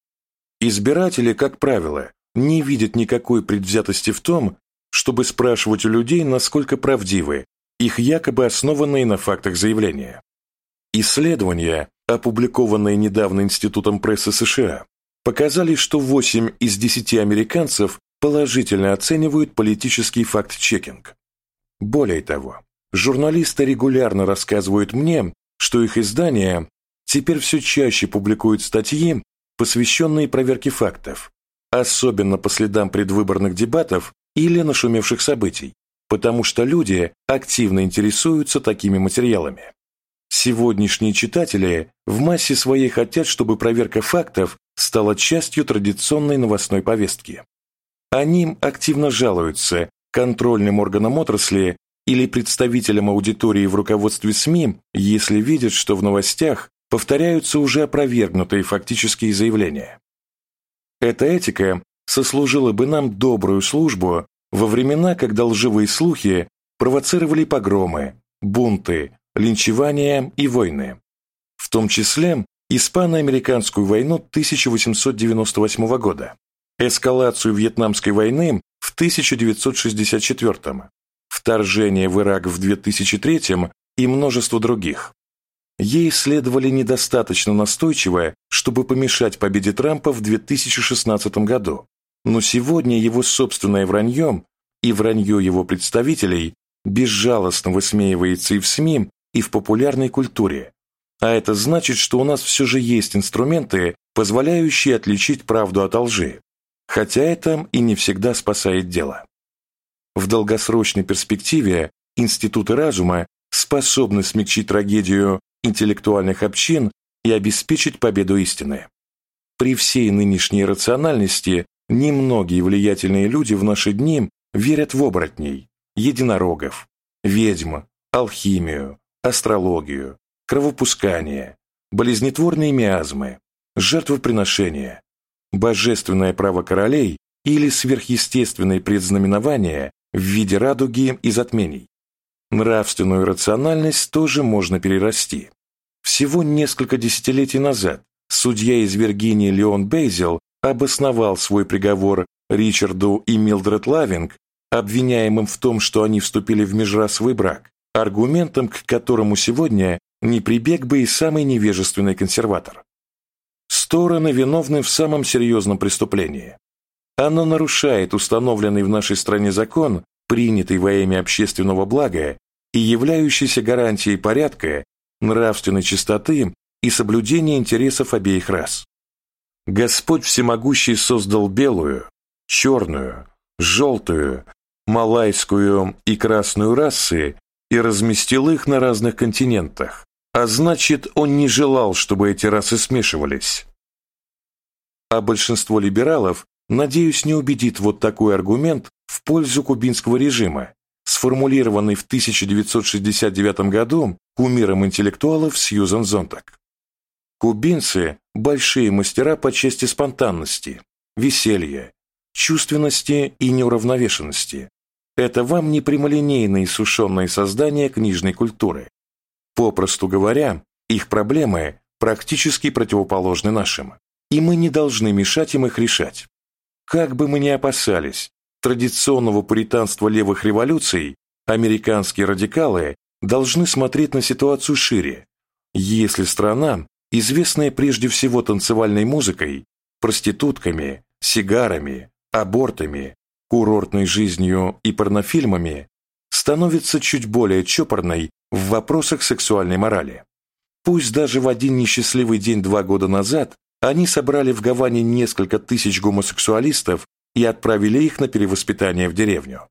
Избиратели, как правило, не видят никакой предвзятости в том, чтобы спрашивать у людей, насколько правдивы их якобы основанные на фактах заявления. Исследования, опубликованные недавно Институтом прессы США, показали, что 8 из 10 американцев положительно оценивают политический факт-чекинг. Более того, журналисты регулярно рассказывают мне, что их издания теперь все чаще публикуют статьи, посвященные проверке фактов, особенно по следам предвыборных дебатов или нашумевших событий, потому что люди активно интересуются такими материалами. Сегодняшние читатели в массе своей хотят, чтобы проверка фактов стала частью традиционной новостной повестки. Они активно жалуются контрольным органам отрасли или представителям аудитории в руководстве СМИ, если видят, что в новостях повторяются уже опровергнутые фактические заявления. Эта этика сослужила бы нам добрую службу во времена, когда лживые слухи провоцировали погромы, бунты, линчевания и войны, в том числе Испано-американскую войну 1898 года, эскалацию Вьетнамской войны в 1964, вторжение в Ирак в 2003 и множество других. Ей следовали недостаточно настойчиво, чтобы помешать победе Трампа в 2016 году, но сегодня его собственное вранье и вранье его представителей безжалостно высмеивается и в СМИ, и в популярной культуре. А это значит, что у нас все же есть инструменты, позволяющие отличить правду от лжи, хотя это и не всегда спасает дело. В долгосрочной перспективе институты разума способны смягчить трагедию интеллектуальных общин и обеспечить победу истины. При всей нынешней рациональности немногие влиятельные люди в наши дни верят в оборотней, единорогов, ведьм, алхимию, астрологию, кровопускание, болезнетворные миазмы, жертвоприношения, божественное право королей или сверхъестественные предзнаменования в виде радуги и затмений. Нравственную рациональность тоже можно перерасти. Всего несколько десятилетий назад судья из Виргинии Леон Бейзел обосновал свой приговор Ричарду и Милдред Лавинг, обвиняемым в том, что они вступили в межрасовый брак, аргументом, к которому сегодня не прибег бы и самый невежественный консерватор. Стороны виновны в самом серьезном преступлении. Оно нарушает установленный в нашей стране закон, принятый во имя общественного блага и являющийся гарантией порядка, нравственной чистоты и соблюдения интересов обеих рас. Господь Всемогущий создал белую, черную, желтую, малайскую и красную расы и разместил их на разных континентах, а значит, он не желал, чтобы эти расы смешивались. А большинство либералов, надеюсь, не убедит вот такой аргумент пользу кубинского режима, сформулированный в 1969 году кумиром интеллектуалов Сьюзан Зонтак. Кубинцы – большие мастера по части спонтанности, веселья, чувственности и неуравновешенности. Это вам не прямолинейные сушеные создания книжной культуры. Попросту говоря, их проблемы практически противоположны нашим, и мы не должны мешать им их решать. Как бы мы ни опасались традиционного пуританства левых революций, американские радикалы должны смотреть на ситуацию шире. Если страна, известная прежде всего танцевальной музыкой, проститутками, сигарами, абортами, курортной жизнью и порнофильмами, становится чуть более чопорной в вопросах сексуальной морали. Пусть даже в один несчастливый день два года назад они собрали в Гаване несколько тысяч гомосексуалистов и отправили их на перевоспитание в деревню.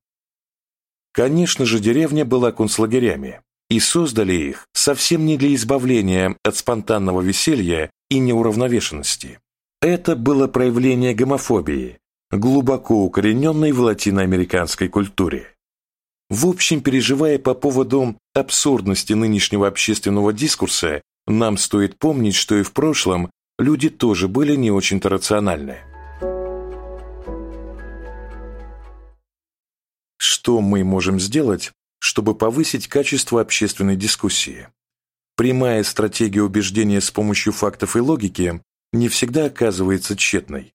Конечно же, деревня была концлагерями, и создали их совсем не для избавления от спонтанного веселья и неуравновешенности. Это было проявление гомофобии, глубоко укорененной в латиноамериканской культуре. В общем, переживая по поводу абсурдности нынешнего общественного дискурса, нам стоит помнить, что и в прошлом люди тоже были не очень-то рациональны. Что мы можем сделать, чтобы повысить качество общественной дискуссии? Прямая стратегия убеждения с помощью фактов и логики не всегда оказывается тщетной.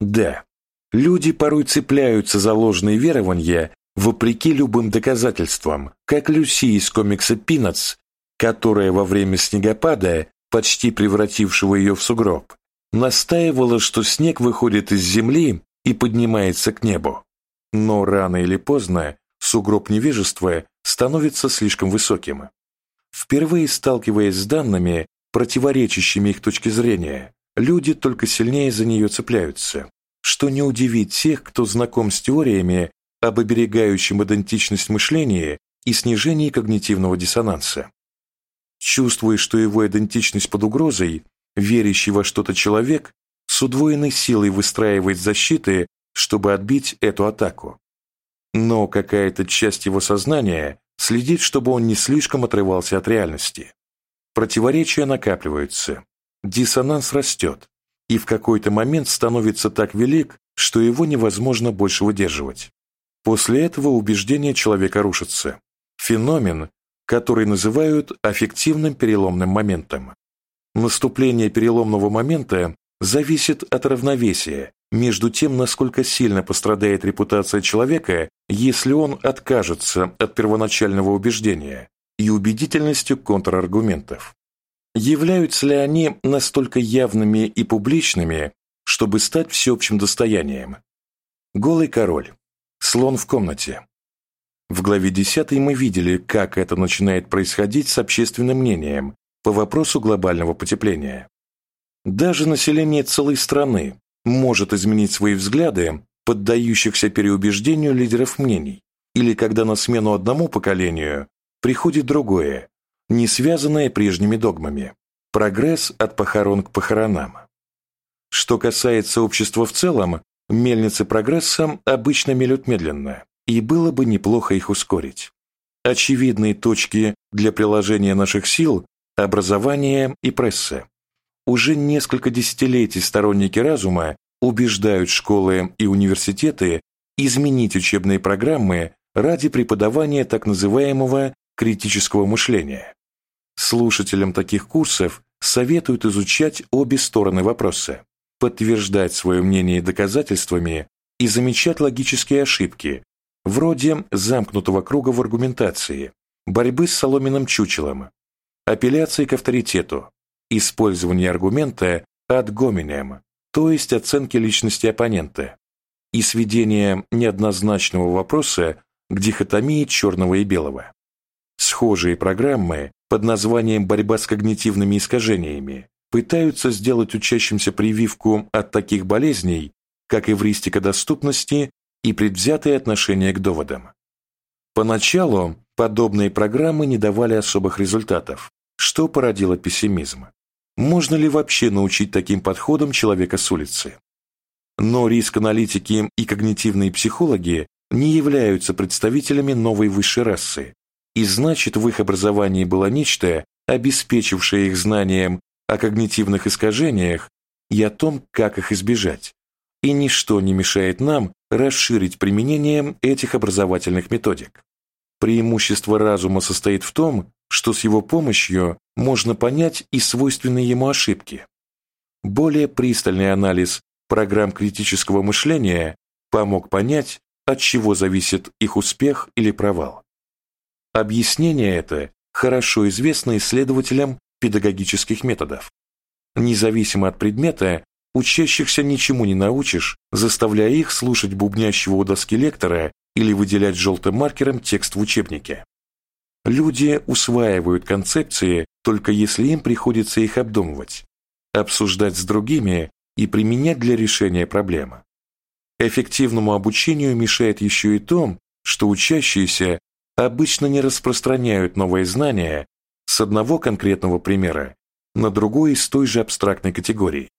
Да, люди порой цепляются за ложные верования вопреки любым доказательствам, как Люси из комикса «Пинатс», которая во время снегопада, почти превратившего ее в сугроб, настаивала, что снег выходит из земли и поднимается к небу. Но рано или поздно сугроб невежества становится слишком высоким. Впервые сталкиваясь с данными, противоречащими их точке зрения, люди только сильнее за нее цепляются, что не удивит тех, кто знаком с теориями об оберегающем идентичность мышления и снижении когнитивного диссонанса. Чувствуя, что его идентичность под угрозой, верящий во что-то человек с удвоенной силой выстраивает защиты, чтобы отбить эту атаку. Но какая-то часть его сознания следит, чтобы он не слишком отрывался от реальности. Противоречия накапливаются, диссонанс растет, и в какой-то момент становится так велик, что его невозможно больше выдерживать. После этого убеждение человека рушится. Феномен, который называют аффективным переломным моментом. Наступление переломного момента зависит от равновесия между тем, насколько сильно пострадает репутация человека, если он откажется от первоначального убеждения, и убедительностью контраргументов. Являются ли они настолько явными и публичными, чтобы стать всеобщим достоянием? Голый король. Слон в комнате. В главе 10 мы видели, как это начинает происходить с общественным мнением по вопросу глобального потепления. Даже население целой страны может изменить свои взгляды, поддающихся переубеждению лидеров мнений, или когда на смену одному поколению приходит другое, не связанное прежними догмами. Прогресс от похорон к похоронам. Что касается общества в целом, мельницы прогресса обычно мелют медленно, и было бы неплохо их ускорить. Очевидные точки для приложения наших сил – образование и пресса. Уже несколько десятилетий сторонники разума убеждают школы и университеты изменить учебные программы ради преподавания так называемого критического мышления. Слушателям таких курсов советуют изучать обе стороны вопроса, подтверждать свое мнение доказательствами и замечать логические ошибки, вроде замкнутого круга в аргументации, борьбы с соломенным чучелом, апелляции к авторитету, использование аргумента ad hominem, то есть оценки личности оппонента, и сведение неоднозначного вопроса к дихотомии черного и белого. Схожие программы под названием «Борьба с когнитивными искажениями» пытаются сделать учащимся прививку от таких болезней, как эвристика доступности и предвзятое отношение к доводам. Поначалу подобные программы не давали особых результатов, что породило пессимизм. Можно ли вообще научить таким подходам человека с улицы? Но риск-аналитики и когнитивные психологи не являются представителями новой высшей расы, и значит в их образовании было нечто, обеспечившее их знанием о когнитивных искажениях и о том, как их избежать. И ничто не мешает нам расширить применение этих образовательных методик. Преимущество разума состоит в том, что с его помощью можно понять и свойственные ему ошибки. Более пристальный анализ программ критического мышления помог понять, от чего зависит их успех или провал. Объяснение это хорошо известно исследователям педагогических методов. Независимо от предмета, учащихся ничему не научишь, заставляя их слушать бубнящего у доски лектора или выделять желтым маркером текст в учебнике. Люди усваивают концепции, только если им приходится их обдумывать, обсуждать с другими и применять для решения проблемы. Эффективному обучению мешает еще и то, что учащиеся обычно не распространяют новые знания с одного конкретного примера на другой из той же абстрактной категории.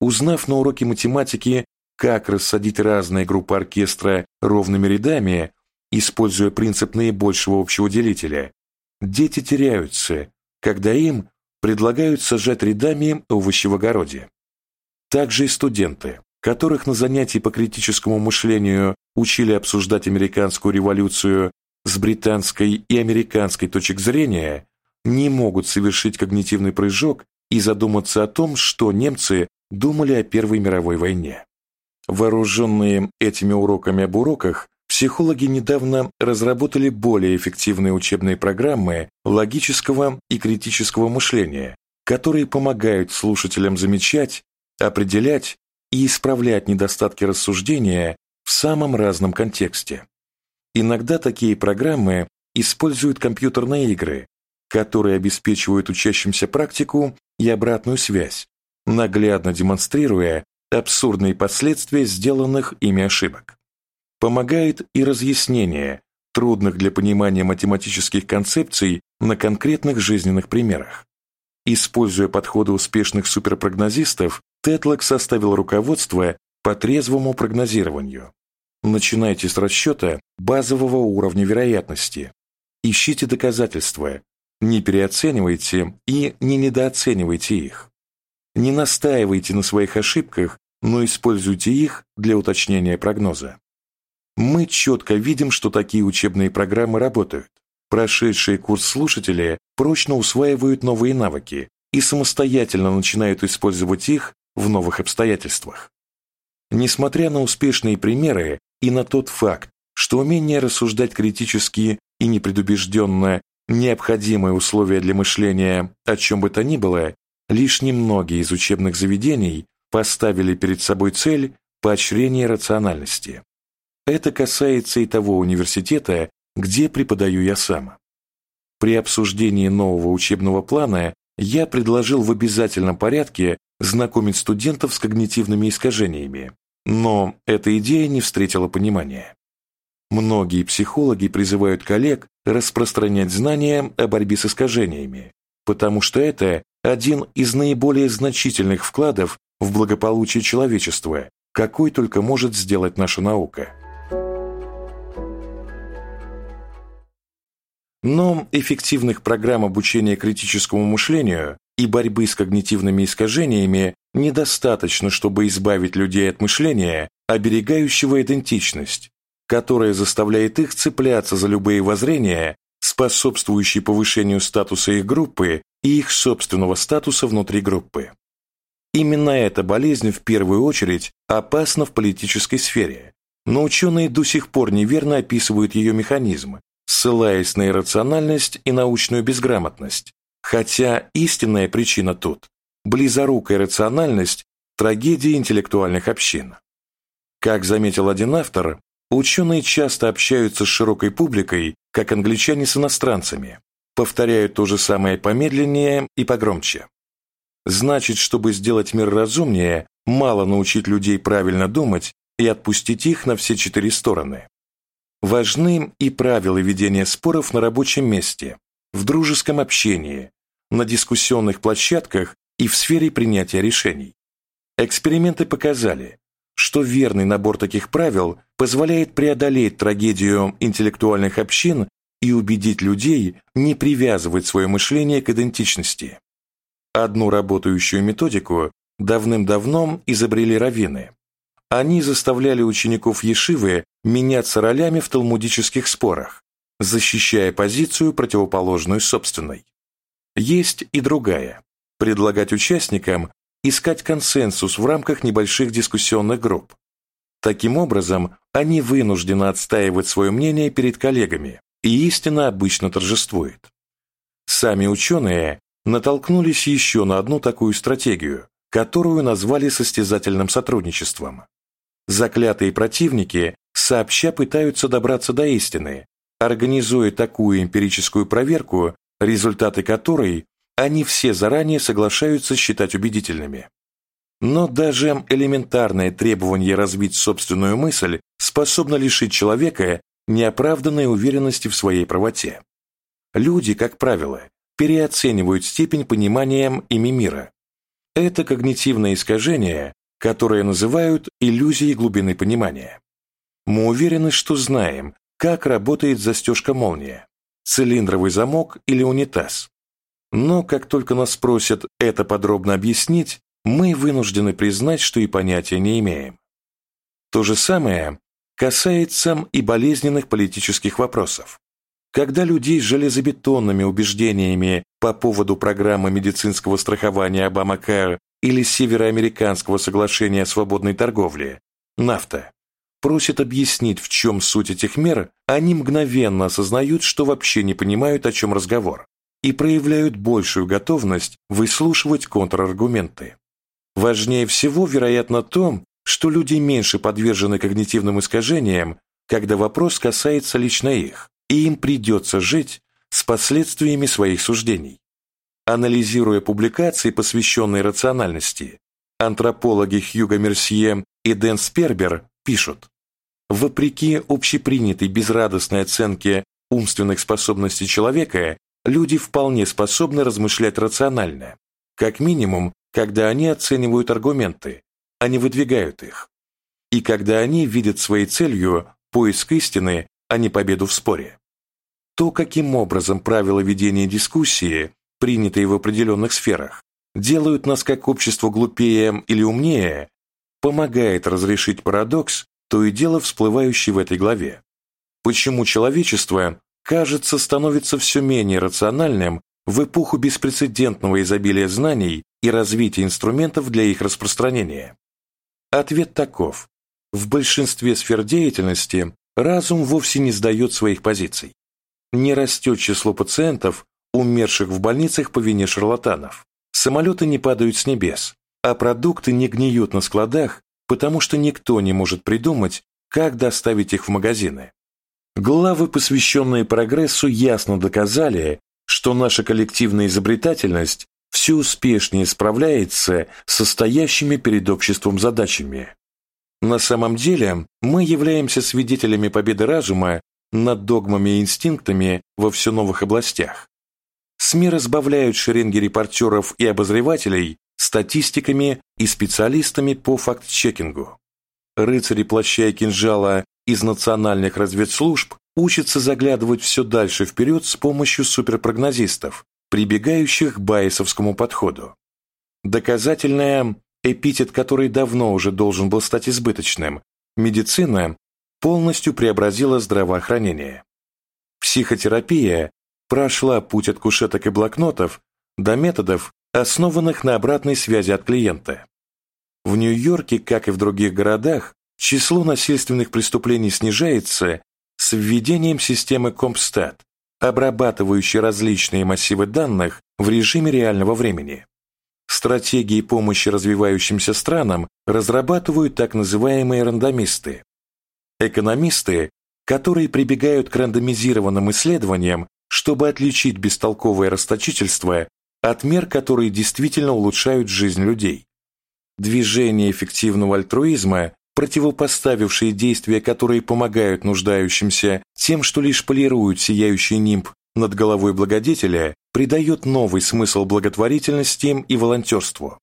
Узнав на уроке математики, как рассадить разные группы оркестра ровными рядами, используя принцип наибольшего общего делителя, дети теряются, когда им предлагают сажать рядами овощи в огороде. Также и студенты, которых на занятии по критическому мышлению учили обсуждать американскую революцию с британской и американской точек зрения, не могут совершить когнитивный прыжок и задуматься о том, что немцы думали о Первой мировой войне. Вооруженные этими уроками об уроках, психологи недавно разработали более эффективные учебные программы логического и критического мышления, которые помогают слушателям замечать, определять и исправлять недостатки рассуждения в самом разном контексте. Иногда такие программы используют компьютерные игры, которые обеспечивают учащимся практику и обратную связь, наглядно демонстрируя абсурдные последствия сделанных ими ошибок. Помогает и разъяснение трудных для понимания математических концепций на конкретных жизненных примерах. Используя подходы успешных суперпрогнозистов, Тетлок составил руководство по трезвому прогнозированию. Начинайте с расчета базового уровня вероятности. Ищите доказательства, не переоценивайте и не недооценивайте их. Не настаивайте на своих ошибках, но используйте их для уточнения прогноза. Мы четко видим, что такие учебные программы работают. Прошедшие курс слушатели прочно усваивают новые навыки и самостоятельно начинают использовать их в новых обстоятельствах. Несмотря на успешные примеры и на тот факт, что умение рассуждать критически и непредубежденно необходимое условие для мышления о чем бы то ни было, лишь немногие из учебных заведений поставили перед собой цель поощрения рациональности. Это касается и того университета, где преподаю я сам. При обсуждении нового учебного плана я предложил в обязательном порядке знакомить студентов с когнитивными искажениями, но эта идея не встретила понимания. Многие психологи призывают коллег распространять знания о борьбе с искажениями, потому что это один из наиболее значительных вкладов в благополучие человечества, какой только может сделать наша наука. Но эффективных программ обучения критическому мышлению и борьбы с когнитивными искажениями недостаточно, чтобы избавить людей от мышления, оберегающего идентичность, которое заставляет их цепляться за любые воззрения, способствующие повышению статуса их группы и их собственного статуса внутри группы. Именно эта болезнь в первую очередь опасна в политической сфере, но ученые до сих пор неверно описывают ее механизм, ссылаясь на иррациональность и научную безграмотность, хотя истинная причина тут – близорукая рациональность трагедии интеллектуальных общин. Как заметил один автор, Ученые часто общаются с широкой публикой, как англичане с иностранцами, повторяют то же самое помедленнее и погромче. Значит, чтобы сделать мир разумнее, мало научить людей правильно думать и отпустить их на все четыре стороны. Важны и правила ведения споров на рабочем месте, в дружеском общении, на дискуссионных площадках и в сфере принятия решений. Эксперименты показали, что верный набор таких правил позволяет преодолеть трагедию интеллектуальных общин и убедить людей не привязывать свое мышление к идентичности. Одну работающую методику давным-давно изобрели раввины. Они заставляли учеников Ешивы меняться ролями в талмудических спорах, защищая позицию, противоположную собственной. Есть и другая – предлагать участникам искать консенсус в рамках небольших дискуссионных групп. Таким образом, они вынуждены отстаивать свое мнение перед коллегами, и истина обычно торжествует. Сами ученые натолкнулись еще на одну такую стратегию, которую назвали состязательным сотрудничеством. Заклятые противники сообща пытаются добраться до истины, организуя такую эмпирическую проверку, результаты которой они все заранее соглашаются считать убедительными. Но даже элементарное требование развить собственную мысль способно лишить человека неоправданной уверенности в своей правоте. Люди, как правило, переоценивают степень понимания ими мира. Это когнитивное искажение, которое называют иллюзией глубины понимания. Мы уверены, что знаем, как работает застежка-молния, цилиндровый замок или унитаз, но как только нас просят это подробно объяснить, мы вынуждены признать, что и понятия не имеем. То же самое касается и болезненных политических вопросов. Когда людей с железобетонными убеждениями по поводу программы медицинского страхования Обамакар или Североамериканского соглашения о свободной торговле, нафта, просят объяснить, в чем суть этих мер, они мгновенно осознают, что вообще не понимают, о чем разговор, и проявляют большую готовность выслушивать контраргументы. Важнее всего, вероятно, то, что люди меньше подвержены когнитивным искажениям, когда вопрос касается лично их, и им придется жить с последствиями своих суждений. Анализируя публикации, посвященные рациональности, антропологи Хьюго Мерсье и Дэн Спербер пишут, вопреки общепринятой безрадостной оценке умственных способностей человека, люди вполне способны размышлять рационально, как минимум, когда они оценивают аргументы, а не выдвигают их, и когда они видят своей целью поиск истины, а не победу в споре. То, каким образом правила ведения дискуссии, принятые в определенных сферах, делают нас как общество глупее или умнее, помогает разрешить парадокс, то и дело всплывающий в этой главе. Почему человечество, кажется, становится все менее рациональным в эпоху беспрецедентного изобилия знаний и развития инструментов для их распространения? Ответ таков. В большинстве сфер деятельности разум вовсе не сдает своих позиций. Не растет число пациентов, умерших в больницах по вине шарлатанов. Самолеты не падают с небес, а продукты не гниют на складах, потому что никто не может придумать, как доставить их в магазины. Главы, посвященные прогрессу, ясно доказали, что наша коллективная изобретательность все успешнее справляется с стоящими перед обществом задачами. На самом деле мы являемся свидетелями победы разума над догмами и инстинктами во все новых областях. СМИ разбавляют шеренги репортеров и обозревателей статистиками и специалистами по факт-чекингу. Рыцари плаща и кинжала из национальных разведслужб учатся заглядывать все дальше вперед с помощью суперпрогнозистов, прибегающих к байесовскому подходу. Доказательная, эпитет который давно уже должен был стать избыточным, медицина полностью преобразила здравоохранение. Психотерапия прошла путь от кушеток и блокнотов до методов, основанных на обратной связи от клиента. В Нью-Йорке, как и в других городах, число насильственных преступлений снижается с введением системы Compstat, обрабатывающей различные массивы данных в режиме реального времени. Стратегии помощи развивающимся странам разрабатывают так называемые рандомисты. Экономисты, которые прибегают к рандомизированным исследованиям, чтобы отличить бестолковое расточительство от мер, которые действительно улучшают жизнь людей. Движение эффективного альтруизма, противопоставившие действия, которые помогают нуждающимся тем, что лишь полируют сияющий нимб над головой благодетеля, придает новый смысл благотворительности и волонтерству.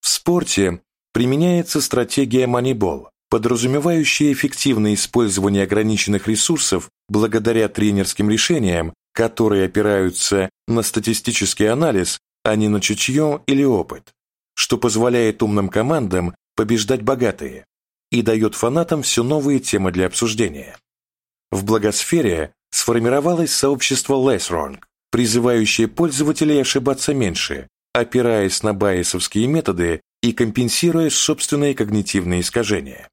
В спорте применяется стратегия Moneyball, подразумевающая эффективное использование ограниченных ресурсов благодаря тренерским решениям, которые опираются на статистический анализ, а не на чутье или опыт, что позволяет умным командам побеждать богатые и дает фанатам все новые темы для обсуждения. В благосфере сформировалось сообщество Wrong, призывающее пользователей ошибаться меньше, опираясь на байесовские методы и компенсируя собственные когнитивные искажения.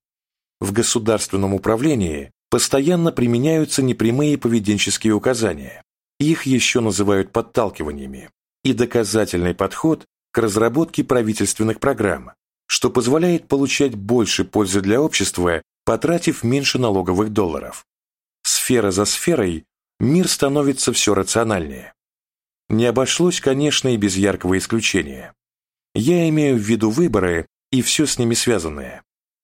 В государственном управлении постоянно применяются непрямые поведенческие указания, их еще называют подталкиваниями, и доказательный подход к разработке правительственных программ, что позволяет получать больше пользы для общества, потратив меньше налоговых долларов. Сфера за сферой мир становится все рациональнее. Не обошлось, конечно, и без яркого исключения. Я имею в виду выборы и все с ними связанное.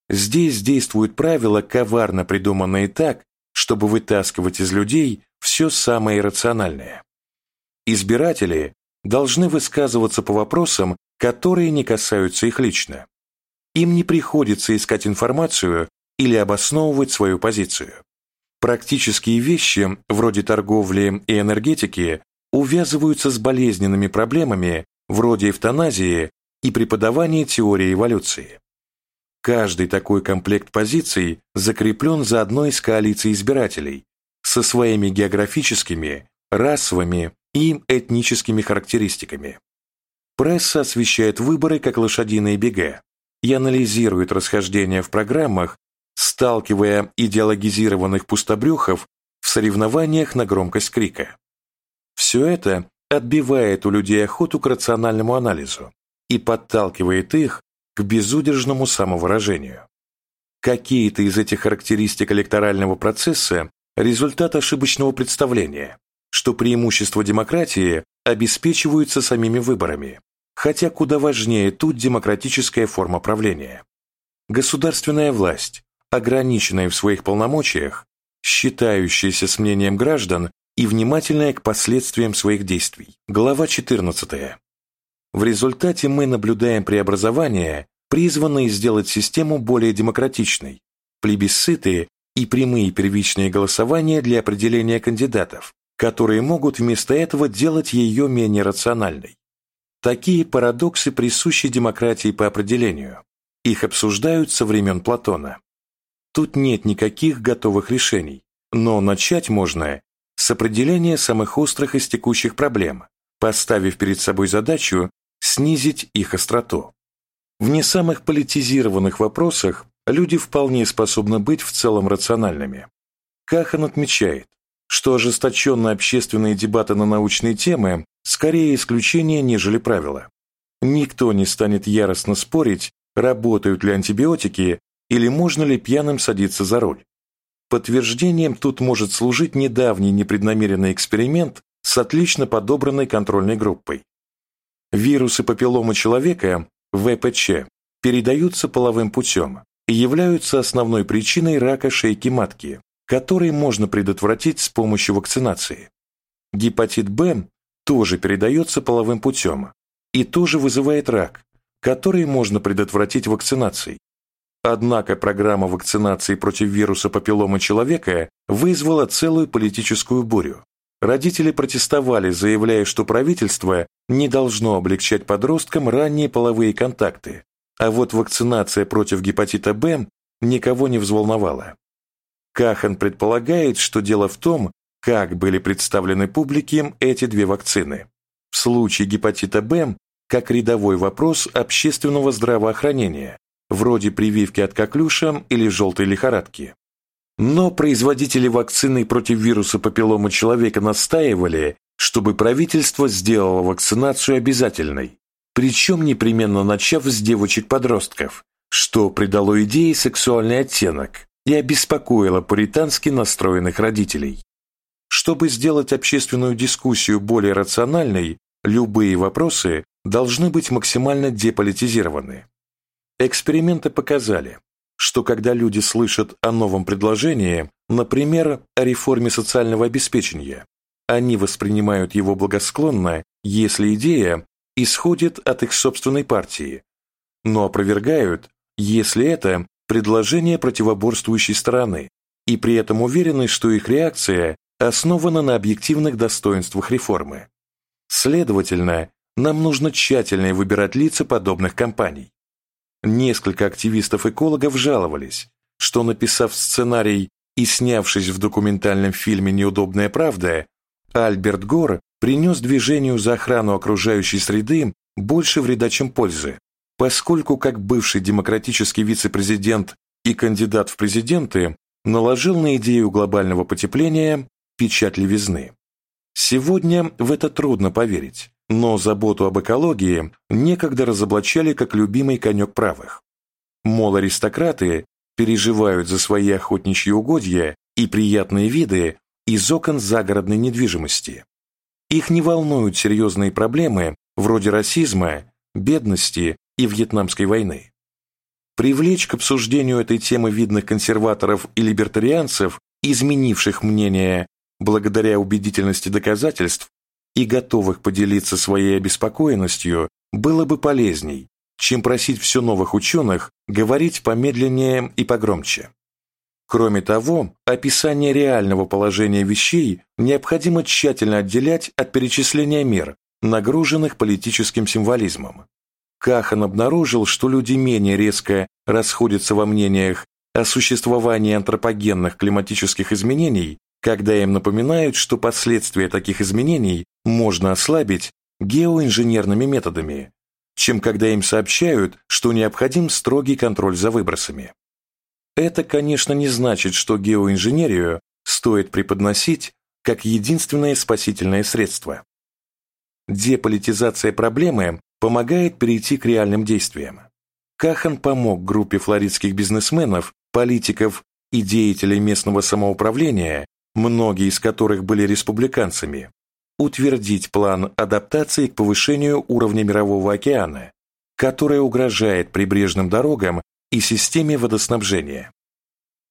Здесь действуют правила, коварно придуманные так, чтобы вытаскивать из людей все самое иррациональное. Избиратели должны высказываться по вопросам, которые не касаются их лично. Им не приходится искать информацию или обосновывать свою позицию. Практические вещи, вроде торговли и энергетики, увязываются с болезненными проблемами, вроде эвтаназии, и преподавание теории эволюции. Каждый такой комплект позиций закреплен за одной из коалиций избирателей со своими географическими, расовыми и этническими характеристиками. Пресса освещает выборы как лошадиные бега и анализирует расхождения в программах, сталкивая идеологизированных пустобрюхов в соревнованиях на громкость крика. Все это отбивает у людей охоту к рациональному анализу и подталкивает их к безудержному самовыражению. Какие-то из этих характеристик электорального процесса – результат ошибочного представления, что преимущества демократии обеспечиваются самими выборами, хотя куда важнее тут демократическая форма правления. Государственная власть, ограниченная в своих полномочиях, считающаяся с мнением граждан и внимательная к последствиям своих действий. Глава 14. В результате мы наблюдаем преобразование, призванные сделать систему более демократичной, плебисциты и прямые первичные голосования для определения кандидатов, которые могут вместо этого делать ее менее рациональной. Такие парадоксы присущи демократии по определению. Их обсуждают со времен Платона. Тут нет никаких готовых решений, но начать можно с определения самых острых из текущих проблем, поставив перед собой задачу снизить их остроту. В не самых политизированных вопросах люди вполне способны быть в целом рациональными. Кахан отмечает, что ожесточенные общественные дебаты на научные темы скорее исключение, нежели правило. Никто не станет яростно спорить, работают ли антибиотики или можно ли пьяным садиться за руль. Подтверждением тут может служить недавний непреднамеренный эксперимент с отлично подобранной контрольной группой. Вирусы папиллома человека, ВПЧ, передаются половым путем и являются основной причиной рака шейки матки, который можно предотвратить с помощью вакцинации. Гепатит Б тоже передается половым путем и тоже вызывает рак, который можно предотвратить вакцинацией. Однако программа вакцинации против вируса папиллома человека вызвала целую политическую бурю. Родители протестовали, заявляя, что правительство не должно облегчать подросткам ранние половые контакты, а вот вакцинация против гепатита Б никого не взволновала. Кахан предполагает, что дело в том, как были представлены публике эти две вакцины. В случае гепатита Б как рядовой вопрос общественного здравоохранения, вроде прививки от коклюша или желтой лихорадки. Но производители вакцины против вируса папиллома человека настаивали, чтобы правительство сделало вакцинацию обязательной, причем непременно начав с девочек-подростков, что придало идее сексуальный оттенок и обеспокоило пуритански настроенных родителей. Чтобы сделать общественную дискуссию более рациональной, любые вопросы должны быть максимально деполитизированы. Эксперименты показали, что когда люди слышат о новом предложении, например, о реформе социального обеспечения, они воспринимают его благосклонно, если идея исходит от их собственной партии, но опровергают, если это предложение противоборствующей стороны, и при этом уверены, что их реакция основана на объективных достоинствах реформы. Следовательно, нам нужно тщательно выбирать лица подобных кампаний. Несколько активистов-экологов жаловались, что, написав сценарий и снявшись в документальном фильме «Неудобная правда», Альберт Гор принес движению за охрану окружающей среды больше вреда, чем пользы, поскольку как бывший демократический вице-президент и кандидат в президенты наложил на идею глобального потепления печать левизны. Сегодня в это трудно поверить, но заботу об экологии некогда разоблачали как любимый конек правых. Мол, аристократы переживают за свои охотничьи угодья и приятные виды из окон загородной недвижимости. Их не волнуют серьезные проблемы вроде расизма, бедности и Вьетнамской войны. Привлечь к обсуждению этой темы видных консерваторов и либертарианцев, изменивших мнение благодаря убедительности доказательств, и готовых поделиться своей обеспокоенностью, было бы полезней, чем просить все новых ученых говорить помедленнее и погромче. Кроме того, описание реального положения вещей необходимо тщательно отделять от перечисления мер, нагруженных политическим символизмом. Кахан обнаружил, что люди менее резко расходятся во мнениях о существовании антропогенных климатических изменений, когда им напоминают, что последствия таких изменений можно ослабить геоинженерными методами, чем когда им сообщают, что необходим строгий контроль за выбросами. Это, конечно, не значит, что геоинженерию стоит преподносить как единственное спасительное средство. Деполитизация проблемы помогает перейти к реальным действиям. Кахан помог группе флоридских бизнесменов, политиков и деятелей местного самоуправления, многие из которых были республиканцами, утвердить план адаптации к повышению уровня Мирового океана, который угрожает прибрежным дорогам и системе водоснабжения.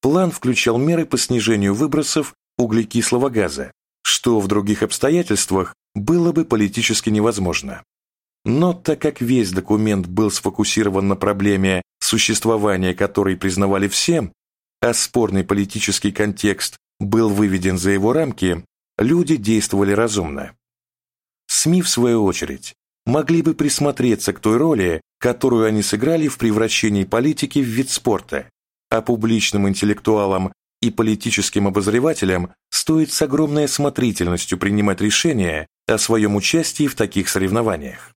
План включал меры по снижению выбросов углекислого газа, что в других обстоятельствах было бы политически невозможно. Но так как весь документ был сфокусирован на проблеме, существования которой признавали все, а спорный политический контекст был выведен за его рамки, люди действовали разумно. СМИ, в свою очередь, могли бы присмотреться к той роли, которую они сыграли в превращении политики в вид спорта, а публичным интеллектуалам и политическим обозревателям стоит с огромной осмотрительностью принимать решения о своем участии в таких соревнованиях.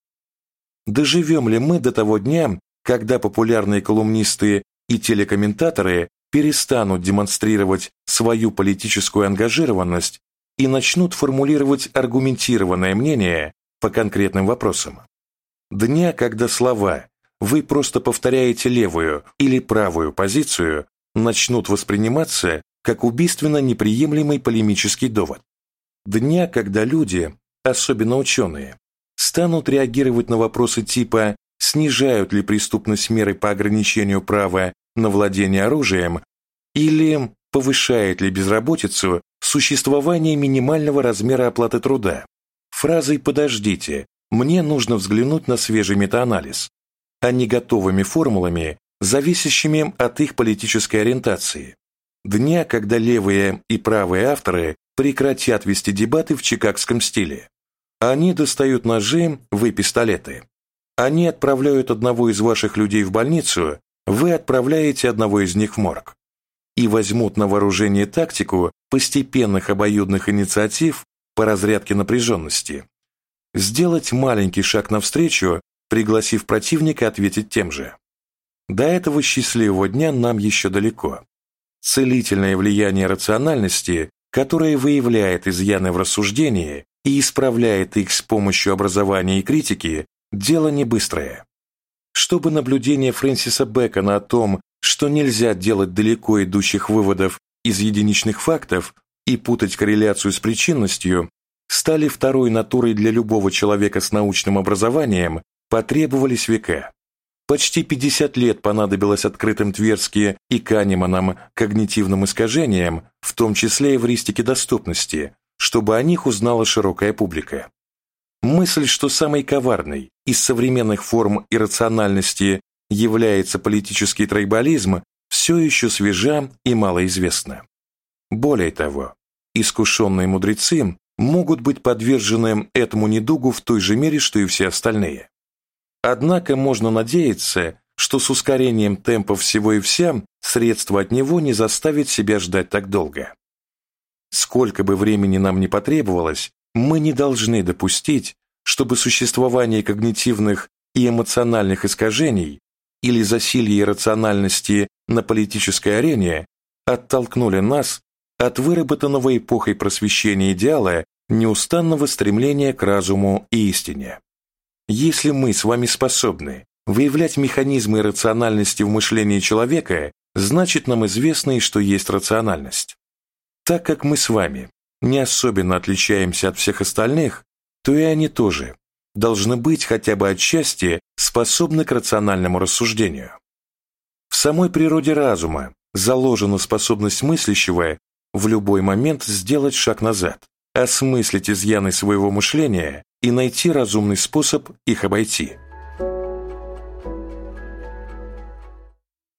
Доживем ли мы до того дня, когда популярные колумнисты и телекомментаторы перестанут демонстрировать свою политическую ангажированность и начнут формулировать аргументированное мнение по конкретным вопросам. Дня, когда слова «вы просто повторяете левую или правую позицию» начнут восприниматься как убийственно неприемлемый полемический довод. Дня, когда люди, особенно ученые, станут реагировать на вопросы типа снижают ли преступность меры по ограничению права на владение оружием или повышает ли безработицу существование минимального размера оплаты труда. Фразой «подождите, мне нужно взглянуть на свежий метаанализ», а не готовыми формулами, зависящими от их политической ориентации. Дня, когда левые и правые авторы прекратят вести дебаты в чикагском стиле. Они достают ножи, вы пистолеты. Они отправляют одного из ваших людей в больницу, вы отправляете одного из них в морг. И возьмут на вооружение тактику постепенных обоюдных инициатив по разрядке напряженности. Сделать маленький шаг навстречу, пригласив противника ответить тем же. До этого счастливого дня нам еще далеко. Целительное влияние рациональности, которое выявляет изъяны в рассуждении, и исправляет их с помощью образования и критики, дело не быстрое. Чтобы наблюдение Фрэнсиса Бэкона о том, что нельзя делать далеко идущих выводов из единичных фактов и путать корреляцию с причинностью, стали второй натурой для любого человека с научным образованием, потребовались века. Почти 50 лет понадобилось открытым Тверски и Канеманам когнитивным искажениям, в том числе и в ристике доступности, чтобы о них узнала широкая публика. Мысль, что самой коварной из современных форм иррациональности является политический тройболизм, все еще свежа и малоизвестна. Более того, искушенные мудрецы могут быть подвержены этому недугу в той же мере, что и все остальные. Однако можно надеяться, что с ускорением темпа всего и вся средства от него не заставят себя ждать так долго. Сколько бы времени нам ни потребовалось, мы не должны допустить, чтобы существование когнитивных и эмоциональных искажений или засилье иррациональности на политической арене оттолкнули нас от выработанного эпохой просвещения идеала неустанного стремления к разуму и истине. Если мы с вами способны выявлять механизмы иррациональности в мышлении человека, значит нам известно и что есть рациональность. Так как мы с вами не особенно отличаемся от всех остальных, то и они тоже должны быть хотя бы отчасти способны к рациональному рассуждению. В самой природе разума заложена способность мыслящего в любой момент сделать шаг назад, осмыслить изъяны своего мышления и найти разумный способ их обойти.